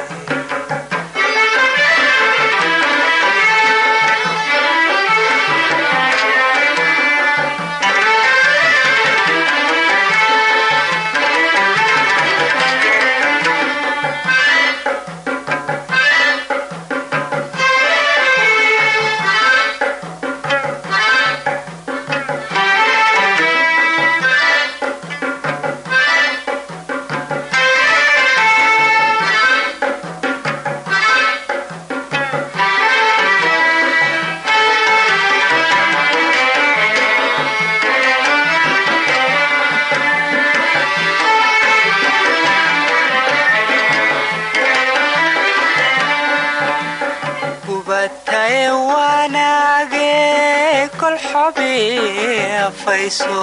afayso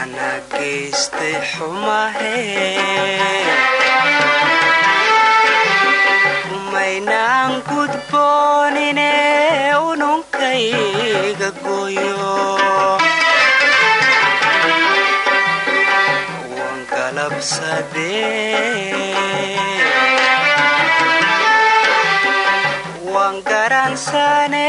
anaa geystay xumahe umaynaan gudboonine ununkayga gooyo waan galabsadee waan garansane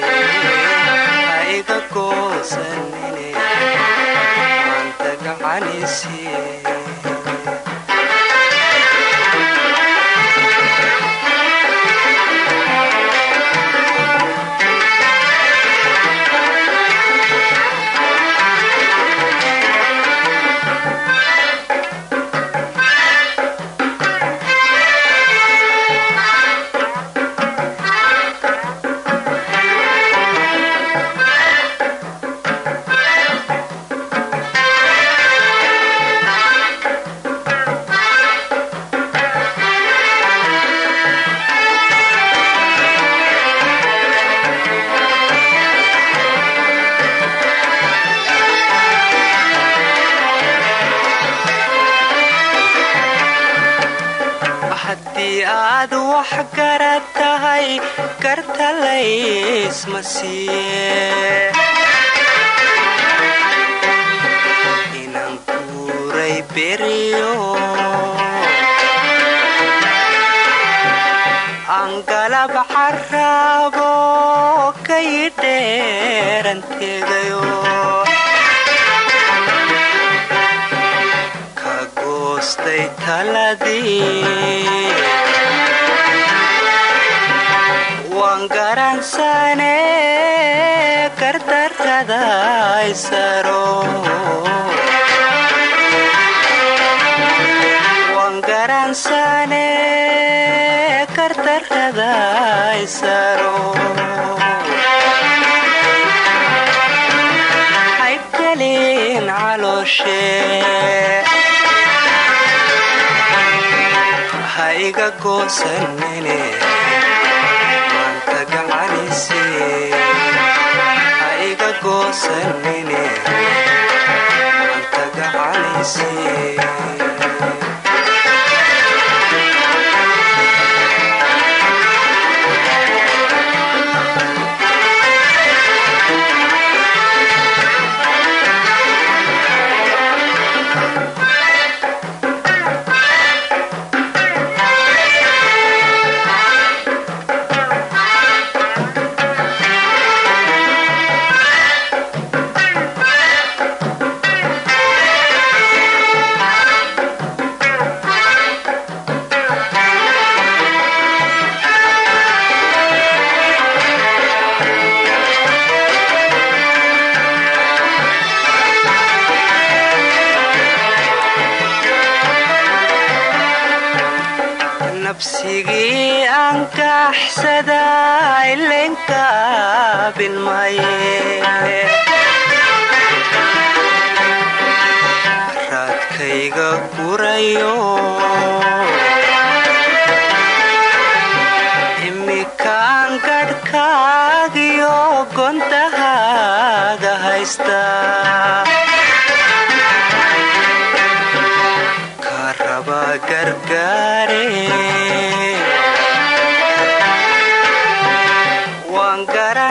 iga goosanine maanta gacanisiye siiye inaan kuuray beriyo aan galab caraabo kay dheeran tegayo ka goostay taladii garansane kardarada isaro waan garansane kardarada isaro haykalin calooshe ha iga goosanine iga bilmaye raadkayga gurayo imikaan gadhkaagiyo gontahaaga haysta karaba gargaare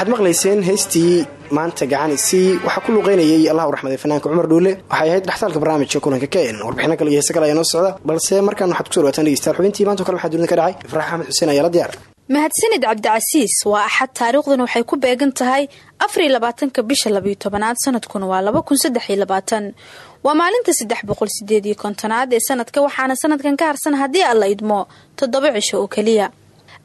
waxaad maqlayseen heystii maanta gacan isii waxaa ku luqeynayay allah u fanaanka cumar dhuule waxay ahayd dhextaalka barnaamijka kulanka kn warbixino kale iyo heese kale ayaa noo socda. Balse markaan waxaad kuso dhawataan dhegeystayaal xubintii maanta o kale waxaa ka dhacay ifraax axmed xuseen ayaa la diyaar. Mahadsanid cabdicasiis waa axad taariikhdan waxay ku beegan tahay afariyo labaatanka bisha labayo tobanaad sanadkuna waa laba kun saddex iyo labaatan waa maalinta saddex boqol kontonaad ee sanadka waxaana sanadkan ka harsan haddii aan la idmo toddoba cisho oo keliya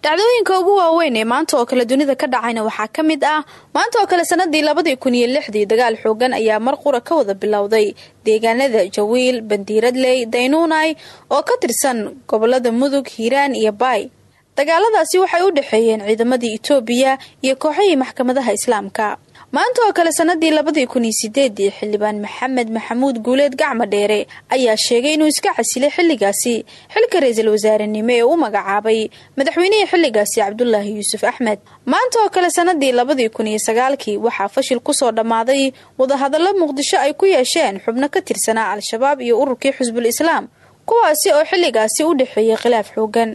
dhacdooyinka ugu waaweyn ee maanta oo kale dunida ka dhacayna waxaa ka mid ah. Maanta oo kale sanadii labadii kun iyo lixdii dagaal xoogan ayaa mar qura ka wada bilowday deegaanada jawiil bandiiradley daynuunay oo ka tirsan gobollada mudug hiiraan iyo baay. Dagaaladaasi waxay u dhexeeyeen ciidamadii itoobiya iyo kooxihii maxkamadaha islaamka maanta oo kale sanadii labadii kun iyo sideedii xildhibaan maxamed maxamuud guuleed gacma dheere ayaa sheegay inuu iska casilay xilligaasi. Xilka ra'iisul wasaarenimo ee u magacaabay madaxweynihii xilligaasi cabdulaahi yuusuf axmed. Maanta oo kale sanadii labadii kun iyo sagaalkii waxaa fashil ku soo dhammaaday wadahadallo muqdisho ay ku yeesheen xubno ka tirsanaa al-shabaab iyo ururkii xusbul islaam kuwaasi oo xilligaasi u dhexeeyay khilaaf xoogan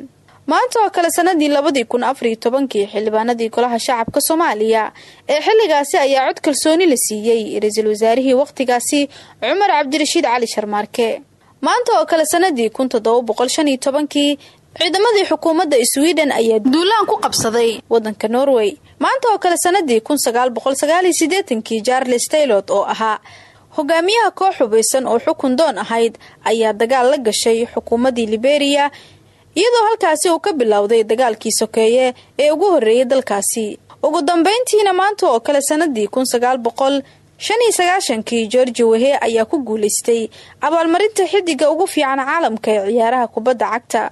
maanta oo kale sanadii labadii kun afariyo tobankii xildhibaanadii golaha shacabka soomaaliya. Ee xilligaasi ayaa cod kalsooni la siiyey ra'iisul wasaarihii wakhtigaasi cumar cabdirashiid cali sharmaarke. Maanta oo kale sanadii kun toddoba boqol shan iyo tobankii ciidamadii xukuumadda sweden ayaa duulaan ku qabsaday wadanka norway. Maanta oo kale sanadii kun sagaal boqol sagaaliyo sideetankii charles taylor oo ahaa hogaamiyaha koox hubaysan oo xukun doon ahayd ayaa dagaal la gashay xukuumaddii liberiya iyadoo halkaasi uu ka bilowday dagaalkii sokeeye ee ugu horreeyay dalkaasi. Ugu dambeyntiina maanta oo kale sanadii kun sagaal boqol shan iyo sagaashankii georgi wehe ayaa ku guulaystay abaalmarinta xidiga ugu fiican caalamka ee ciyaaraha kubadda cagta.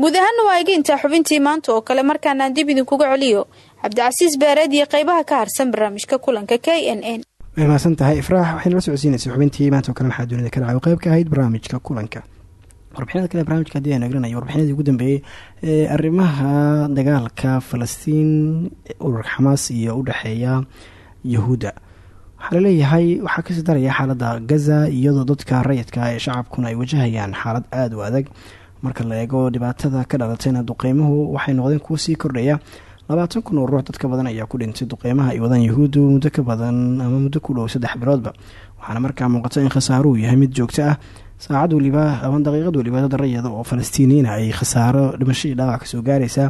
Guud ahaana waa iga intaa xubintii maanta oo kale markaanaan dib idinkuga celiyo cabdicasiis baareed iyo qaybaha ka harsan barnaamijka kulanka k n n. Way tahay ifraax waxayna la socodsiinaysay xubintii maanta oo kale maxaa dunida ka dhacay oo ahayd barnaamijka kulanka warbixinada kale barnamijka haddii aynu egranayo warbixinadii ugu dambeeyey ee arrimaha dagaalka falastiin ururka xamaas iyo u dhexeeya yahuudda waxaa la leeyahay waxaa ka sii daraya xaaladda gaza iyadoo dadka rayidka ee shacabkuna ay wajahayaan xaalad aada u adag. Marka la eego dhibaatada ka dhalatayna duqeymuhu waxay noqdeen kuwo sii kordhaya. Labaatan kun oo ruux dadka badan ayaa ku dhintay duqeymaha ay wadaan yahuuddu muddo ka badan ama muddo ku dhow saddex biloodba. Waxaana markaa muuqata in khasaaruhu yahay mid joogto ah saacad waliba ama daqiiqad waliba dad rayada oo falastiiniyiina ay khasaaro dhimasho iyo dhaawac ka soo gaaraysaa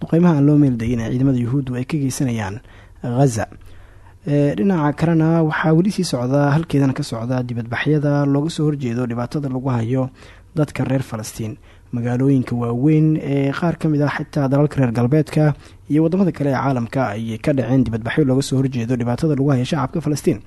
duqeymaha aan loo meeldayin ee ciidamada yuhuuddu ay ka geysanayaan ghaza. Dhinaca kalena waxaa weli sii socdaa halkeedana ka socda dibadbaxyada looga soo horjeedo dhibaatada lagu hayo dadka reer falastiin. Magaalooyinka waaweyn ee qaar ka mid ah xitaa dalalka reer galbeedka iyo waddamada kale ee caalamka ayay ka dhaceen dibadbaxyo looga soo horjeedo dhibaatada lagu hayo shacabka falastiin.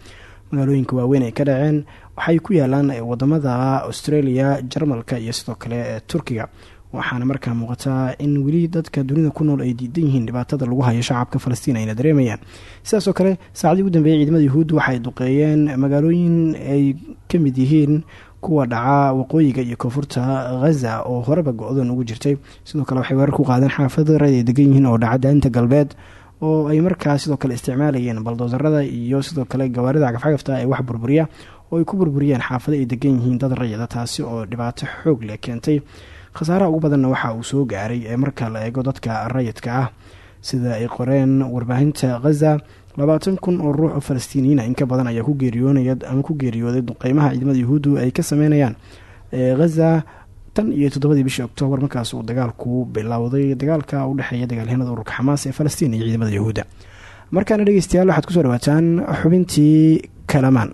Magaalooyinka waaweyn ay ka dhaceen waxay ku yaalaan waddamada australia jarmalka iyo sidoo kale turkiga. Waxaana markaa muuqataa in weli dadka dunida ku nool ay diidan yihiin dhibaatada lagu hayo shacabka falastiin ayna dareemayaan. Sidaasoo kale saacadii ugu dambeeyay ciidamada yuhuudda waxay duqeeyeen magaalooyin ay ka mid yihiin kuwa dhaca waqooyiga iyo koonfurta ghaza oo horeba go-doon ugu jirtay. Sidoo kale waxay weerar ku qaadeen xaafada reer ay degan yihiin oo dhaca daanta galbeed oo ay markaa sidoo kale isticmaalayeen baldoosarada iyo sidoo kale gawaarida cagafcagafta ee wax burburiya oo ay ku burburiyeen xaafado ay degan yihiin dad rayada taasi oo dhibaato xoog leh keentay. Khasaaraha ugu badanna waxa uu soo gaaray ee marka la eego dadka rayidka ah sida ay qoreen warbaahinta ghaza labaatan kun oo ruux oo falastiiniyiina in ka badan ayaa ku geeriyoonaya ama ku geeriyooday duqeymaha ciidamada yuhuuddu ay ka sameynayaan ghaza tan iyo toddobadii bishii oktoobar markaas uu dagaalku bilowday. Dagaalka u dhexeeya dagaalyahanada ururka xamaas ee falastiin iyo ciidamada yuhuudda. Markaana dhegeystayaal waxaad ku soo dhawaataan xubintii kalamaan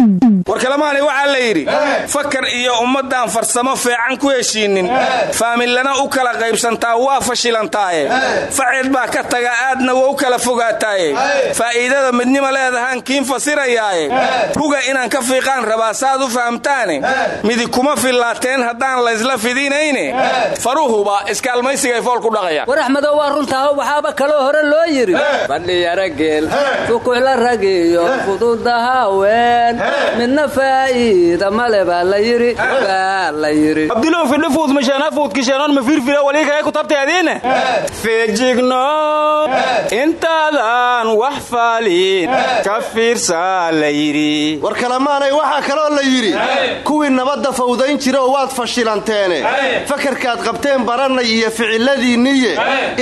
war kalamaani waxaa la yidhi fakar iyo ummaddan farsamo fiican ku heshiinnin faamillana u kala qaybsantaa waa fashilantaaye. Faceed baa ka taga aadna waa u kala fogaataaye. Faa'iidada midnima leedahaan kiin fasirayaaye. Huga inaan ka fiiqaan rabaa saaad u fahamtaane. Midi kuma fillaateen haddaan laysla fidinayne faruhuba iskaalmaysigay fool ku dhaqayaan war axmedow waa runtaao waxaaba kaloo hore loo yidhi fadhiyarageel fukuxla ragiyo fududahaween midna midna faa'iida male baa la yidhi baa la yidhi. Abdulow fidhifuud mashaanafuud kisheenon ma firfira waliikae ku tabtay adiine? Feejigno intaadan wax faalin ka fiirsaa la yidhi. War kalemaanay waxaa kaloo la yidhi kuwii nabadda fawdayn jira oo waad fashilanteene. Fakarkaad qabteen baranay iyo ficiladiinniye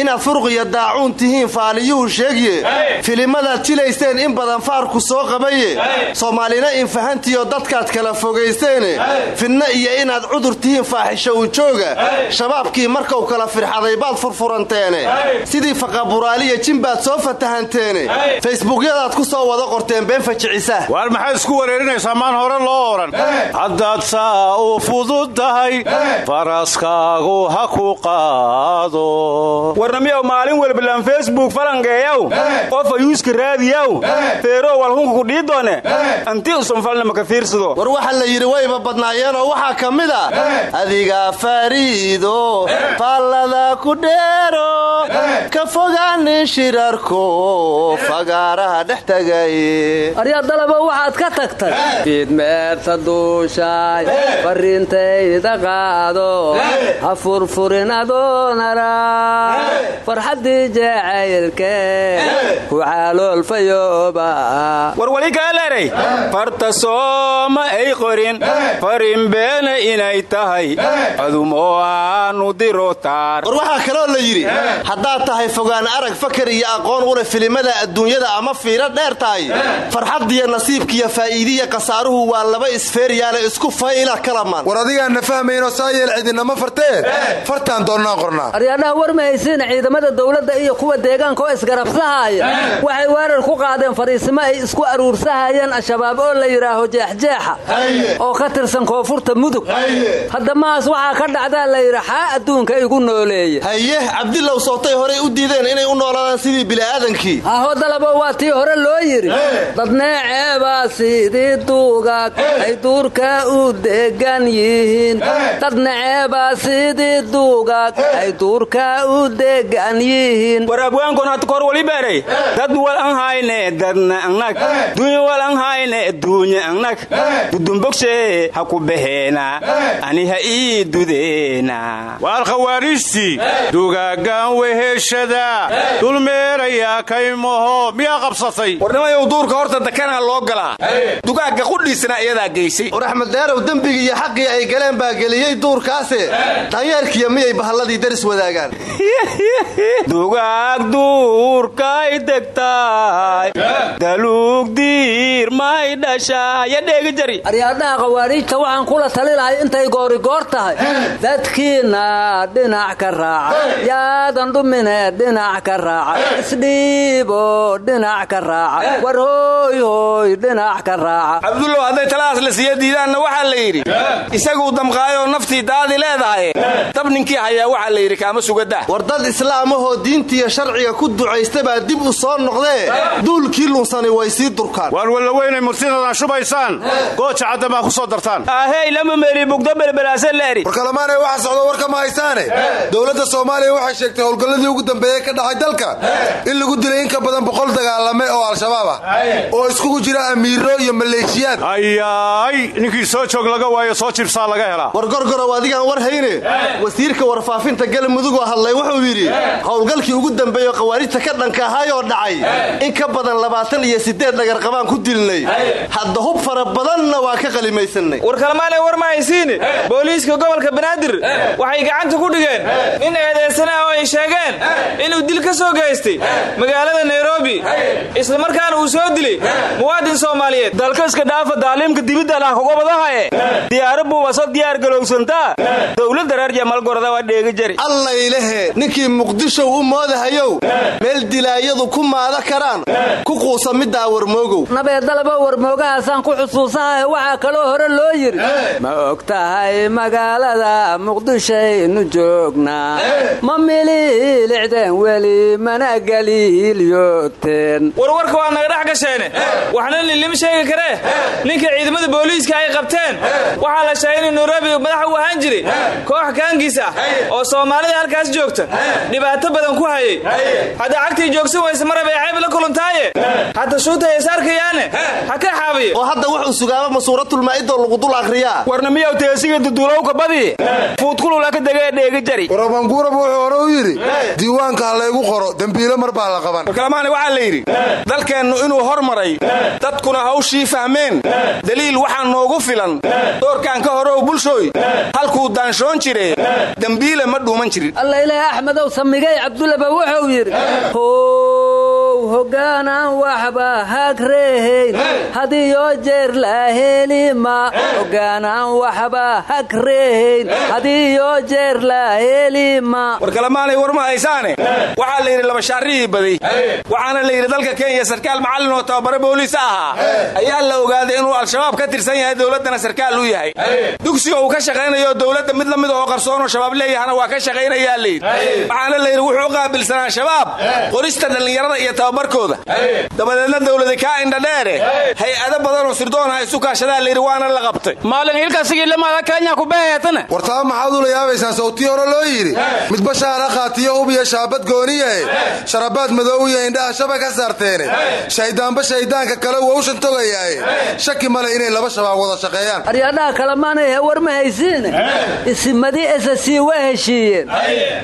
inaad furuq iyo daacuun tihiin faaliyuhu sheegye. Filimadaad jilaysteen in badan faarku soo qabaye. Soomaalina infahantiyo dadkaad kala fogaysteene fidna iyo inaad cudur tihiin faaxisho u jooga. Shabaabkii markau kala firxaday baad furfuranteene sidii faqaburaaliya jimbaad soo fatahanteene facebookyadaad ku soo wada qorteen been fajicisa. Waar maxaad isku wareerinaysaa? Maan hore loo odhan haddaad saa u fudud tahay faraskaagu ha ku qaado. Warnamiyow maalin welbalan facebook falangeeyaw qofa yuuska raadiyaw feerow walhunka ku dhii doone. Anti maka fiirsado war waxa la yidhi wayba badnaayeenoo waxaa ka mid a adiga fariido faallada ku dheero ka fogaanin shirarko fagaaraha dhex tagay. Aryaa dalabo waxaad ka tagtay. Fiidmeerta duushaay farriintayda qaado ha furfurin adoonara farxaddii jacaylke ku caaloolfayooba sooma ay qorin. Farin beena inay tahay. Adumoo aanu diro taar. War waxaa kaloo la yidhi haddaad tahay fogaan arag fakar iyo aqoon u leh filimada adduunyada ama fiiro dheer tahay. Farxaddiyo nasiibkiiyo faa'iidiya khasaaruhu waa laba isfeeryaale isku fayla kalamaan war adigaanna fahmaynoo saa yeel cidinama fartee fartaan doonnaa qornaa aryaadhaha war ma haysiina ciidamada dowladda iyo kuwa deegaanka oo isgarabsahaya waxay weerar ku qaadeen fariisimo ay isku aruursahayeen al-shabaab oo la yidhaaho jeexjeexa oo ka tirsan koonfurta mudug. Hadda mahaas waxaa ka dhacdaa la yidhi xaa adduunka igu nooleeya. Haye cabdilow sootay horey u diideen inay u noolaadaan sidii bili'aadankii haho dalabo waa tii hore loo yidhi. Dadneeceebaa sidii duugag ay duurka u degan yihiin. Dadneceebaa sidii duugag ay duurka u degan yihiin. War abwaankon had kor wali beeray dad wal an hayne dadna angnag dunya wal an hayne duunya angnag dudumbogshe ha ku baheena ani ha ii dudeena waar khawaariijtii dugaagaan weheshada dulmeerayaa kaymaho miyaa qabsatay warnimayow duurka horta dakanaa loo galaa dugaagga qudhiisana iyadaa geysay axmed daarow dembigii iyo xaqii ay galeen baa geliyey duurkaase danyeerkiya miyay bahalladii daris wadaagaan? Dugaag duurkay degtaay. Daluug diir may dhashaa aryaadhaha khawaariijta waxaan kula tali lahay intay goorigoor tahay. Dadkiinna dhinac ka raaca. Yaadan dhumine dhinac ka raaca. Isdhiibo dhinac ka raaca. War hooy hooy dhinac ka raaca. Cabdullow hadday taladaas la siiya diidaanna waxaa la yidhi isaguu damqaayoo naftii daadi leedahay. Dab ninkii hayaa waxaa la yidhi kaama sugadah war dad islaamahoo diintiiyo sharciga ku ducaysta baa dib u soo noqdee. Duulkii lunsani way sii durkaan. Waar wallaweynay murtinadan shubaysaan gooja caddamaa ku soo dartaan. Ahey lama meeli bugdo belbelaase leeri warkalamaanay waxa socdo warka ma haysaane dowladda soomaaliya waxay sheegtay howlgalladii ugu dambeeyey ka dhacay dalka. In lagu dilay in ka badan boqol dagaalame oo al-shabaab ah. Oo iskugu jira amiiro iyo maleeshiyaad. Ayaay ninkii soo joog laga waayo soo jibsaa laga helaa war gorgorow adigaan war hayne. Wasiirka warfaafinta galmudugoo hadlay wuxuu yidhi howlgalkii ugu dambeeyo khawaarijta ka dhanka ahaayoo dhacay. In ka badan labaatan iyo dhagarqabaan ku dilnay. Hadda hub fara badanna waa ka qalimaysanay war kalmaanay war ma haysiine booliiska gobolka banaadir. Waxay gacanta ku dhigeen. Nin eedaysana oo ay sheegeen inuu dil ka soo geystay magaalada nairobi. Islamarkaana uu soo dilay muwaadin soomaaliyeed. Dalka iska dhaafa daaliimka dibidda lah kugobadahaye diyaara buubaso diyaar galowsantaa dowladda reer jamalgorda waa dheegi jari. Allaylehe ninkii muqdishow u moodahayow meel dilaayadu ku maada karaan. Ku quusa middaa warmoogow. Nabeedalaba warmoogahaasaan ku xusuusahay waxaa kaloo hore loo yidhi ma og tahay magaalada muqdishaynu joognaa ma miliili liicdeen weli mana galiilyooteen warwarka waa naga dhex gasheene. Waxna lilima sheegi karee ninka ciidamada booliiska ay qabteen. Waxaa la sheegay inuu nairobi madaxa u ahaan jiray. Koox kaangiis ah oo soomaalida halkaas joogta. Dhibaato badan ku hayay. Hadda cagtii joogsan wayse marab cayb la kulantaaye hadda shuuta ay saarkayaane ha ka xaabiye oo hadda wuxuu sugaaba masuuratulmaa'idoo lagu dul akhriyaa? Warna miyaw teesiga duduulowka badi? Fuudkulula ka degee dheegi jari. Warabanguurab wuxuu hore u yidhi diiwaanka ha laygu qoro dembiilo mar baa la qaban. Warkalamaani waxaa la yidhi dalkeennu inuu hormaray dadkuna hawshii fahmeen. Daliil waxaa noogu filan. Doorkaan ka horow bulshooy. Halkuu daanshoon jire dembiile ma dhuuman jirin. Alla ilaahi axmedow samigay cabdulaba wuxuu yidhi how hogaanaan waxba hagreehayn hadiyoo jeer la helima hogaanaan waxba hagreehayn hadiyoo jeer la helima. Warkalamaanay war ma haysaane? Waxaa la yidhi labashaarihii badi. Waxaana la yidhi dalka kenya sarkaal macallin oo tababare booliis ahaa ayaa la ogaaday inuu al-shabaab ka tirsan yahay dowladdana sarkaal u yahay. Dugsiga uu ka shaqaynayo dowladda mid la mid oo qarsoonoo shabaab leeyahana waa ka shaqaynayaa layidhi waxaana la yidhi wuxuu u qaabilsanaa shabaab. Qorista dhallinyarada iyo tababarkooda dabadeedna dowladi kaa indhadheere hay'ado badanoo sirdoonha isu kaashadaa layidhi waana la qabtay. Maalin hilkasigii lamaada kenya kubeheetana wartaa maxaad ula yaabaysaan sawtii hore loo yidhi. Midba shaara qaatiyo hub iyo shaabad gooniyahe sharabaad madow iyo indhaha shaba ka saarteene. Shayddaanba shayddaanka kale wowshan togayaaye shaki male inay laba shabaab wada shaqeeyaan. Aryadhaha kalemaanay war ma haysiine isimadii esasii waa heshiiyeen.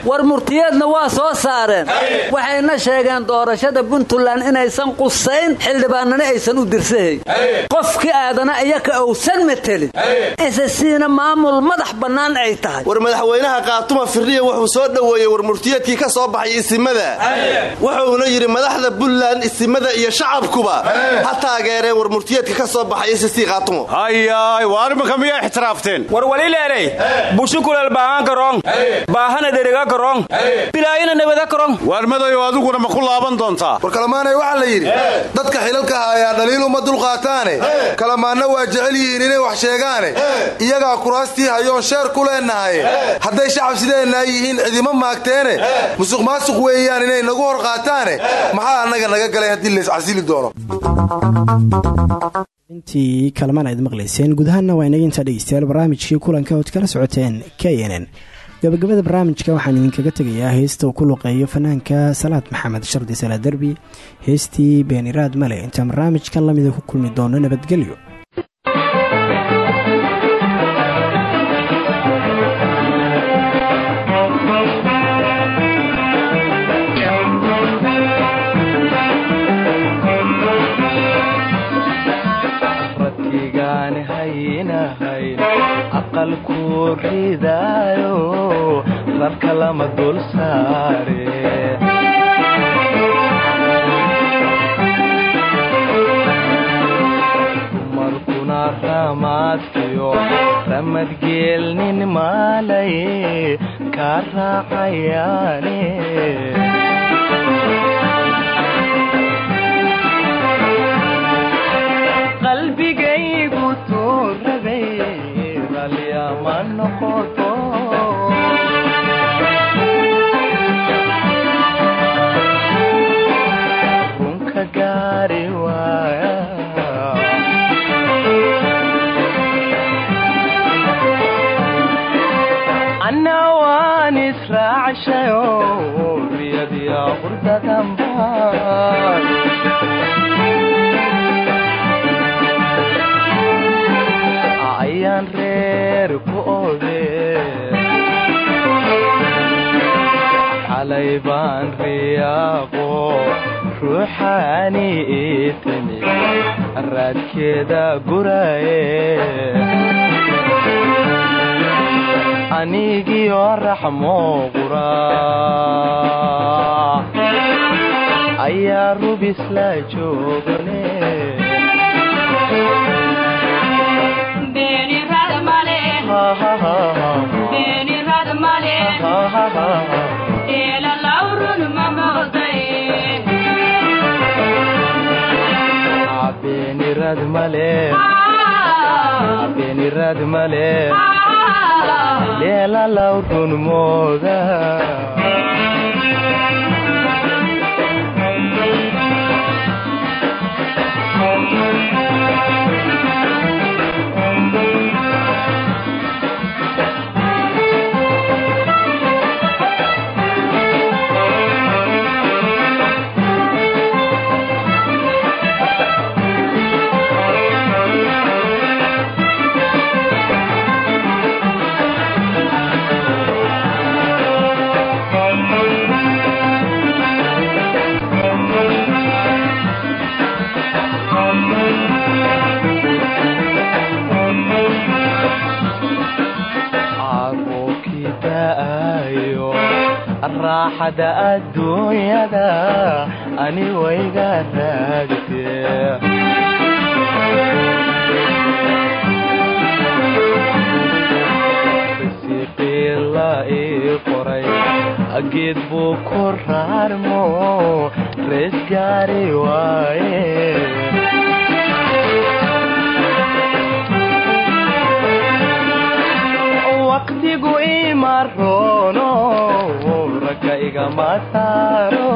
War murtiyeedna waa soo saareen. Waxayna sheegeen doorashada puntland inaysan qusayn xildhibaanana aysan u dirsahayn qofkii aadana iyaka owsan matelin esasiina maamul madax bannaan ay tahay. War madaxweynaha kaatuma firriya wuxuu soo dhoweeyey war murtiyeedkii ka soo baxay isimada. Wuxuuna yidhi madaxda puntland isimada iyo shacabkuba ha taageereen war murtiyeedka ka soo baxay ssc kaatumo hayaay waa arrimaka miyaa ixtiraafteen? War walileerey bushukuleel baahaan karong baahana dheriga karong bilaayina nabada karong waar madayo adiguna ma ku laaban doontaa war kalamaanay waxaa la yidhi dadka xilalka hayaa dhaliil uma dulqaataane kalamaanna waa jecel yihiin inay wax sheegaane. Iyagaa kuraastii hayoon sheer ku leennahay hadday shacab sideenaa yihiin cidima maagteene. Musuq maasuq weeyaan inay nagu hor qaataane. Maxaa annaga naga galay haddii layscasili doono? Intii kalamaan aad maqlayseen gudahaanna waa inaga intaa dhegeystayaal barnaamijkii kulanka ood kala socoteen k n n gabagabada barnaamijka waxaan idinkaga tegayaa heesta uu ku luqeeyo fanaanka salaad maxamed shardi salaa derbi. Heestii beeniraad male intaan barnaamijkan lamida ku kulmi doono nabadgelyo rarka lama dul saare dumarkuna ramaadkiyo ramadgeelnin maalay kaa raacayaane xalay baan riyaaqo ruuxaani itimi raadkeeda guraye anigiyo raxmo qura ayaa rubisla joogane eelalawrkun mooga raaxada adduunyada ani wayga raagtee risiqiila ii qoray geed buu ku raarmo rees gaari waaye waqtigu ima igama saaro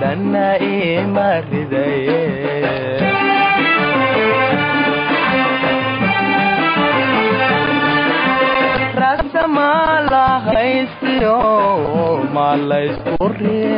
dhanna ima ridaye rasama la haystiyo ma laysku riixa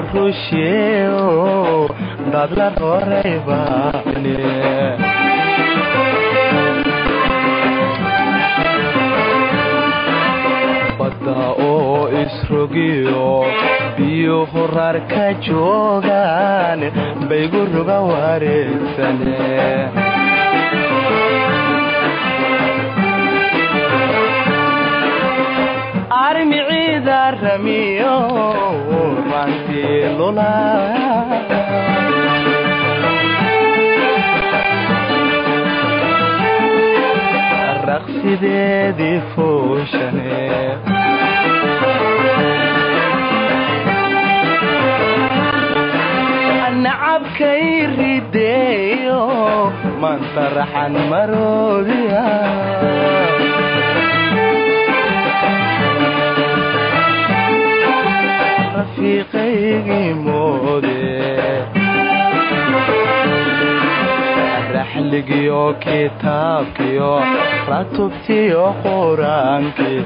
uu rusheeo dadla roreybane badda oo isrogiyo biyo horar ka joogaan baygu ruga wareegsane armiciida lula raqsideedii fooshane nacabkay rideeyo mantaraxan maroodiya rafiiqaygii moode raxligiyo kitaabkiyo ratubtiyo qur'aankii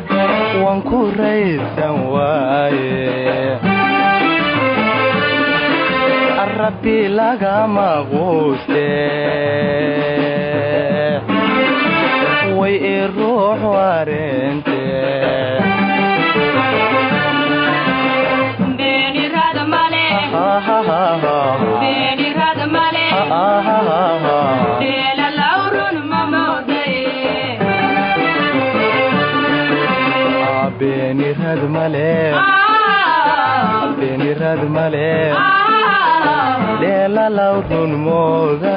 waan ku raysan waaye rabbi lagama quuste way i ruux wareente dheelalawrun mooda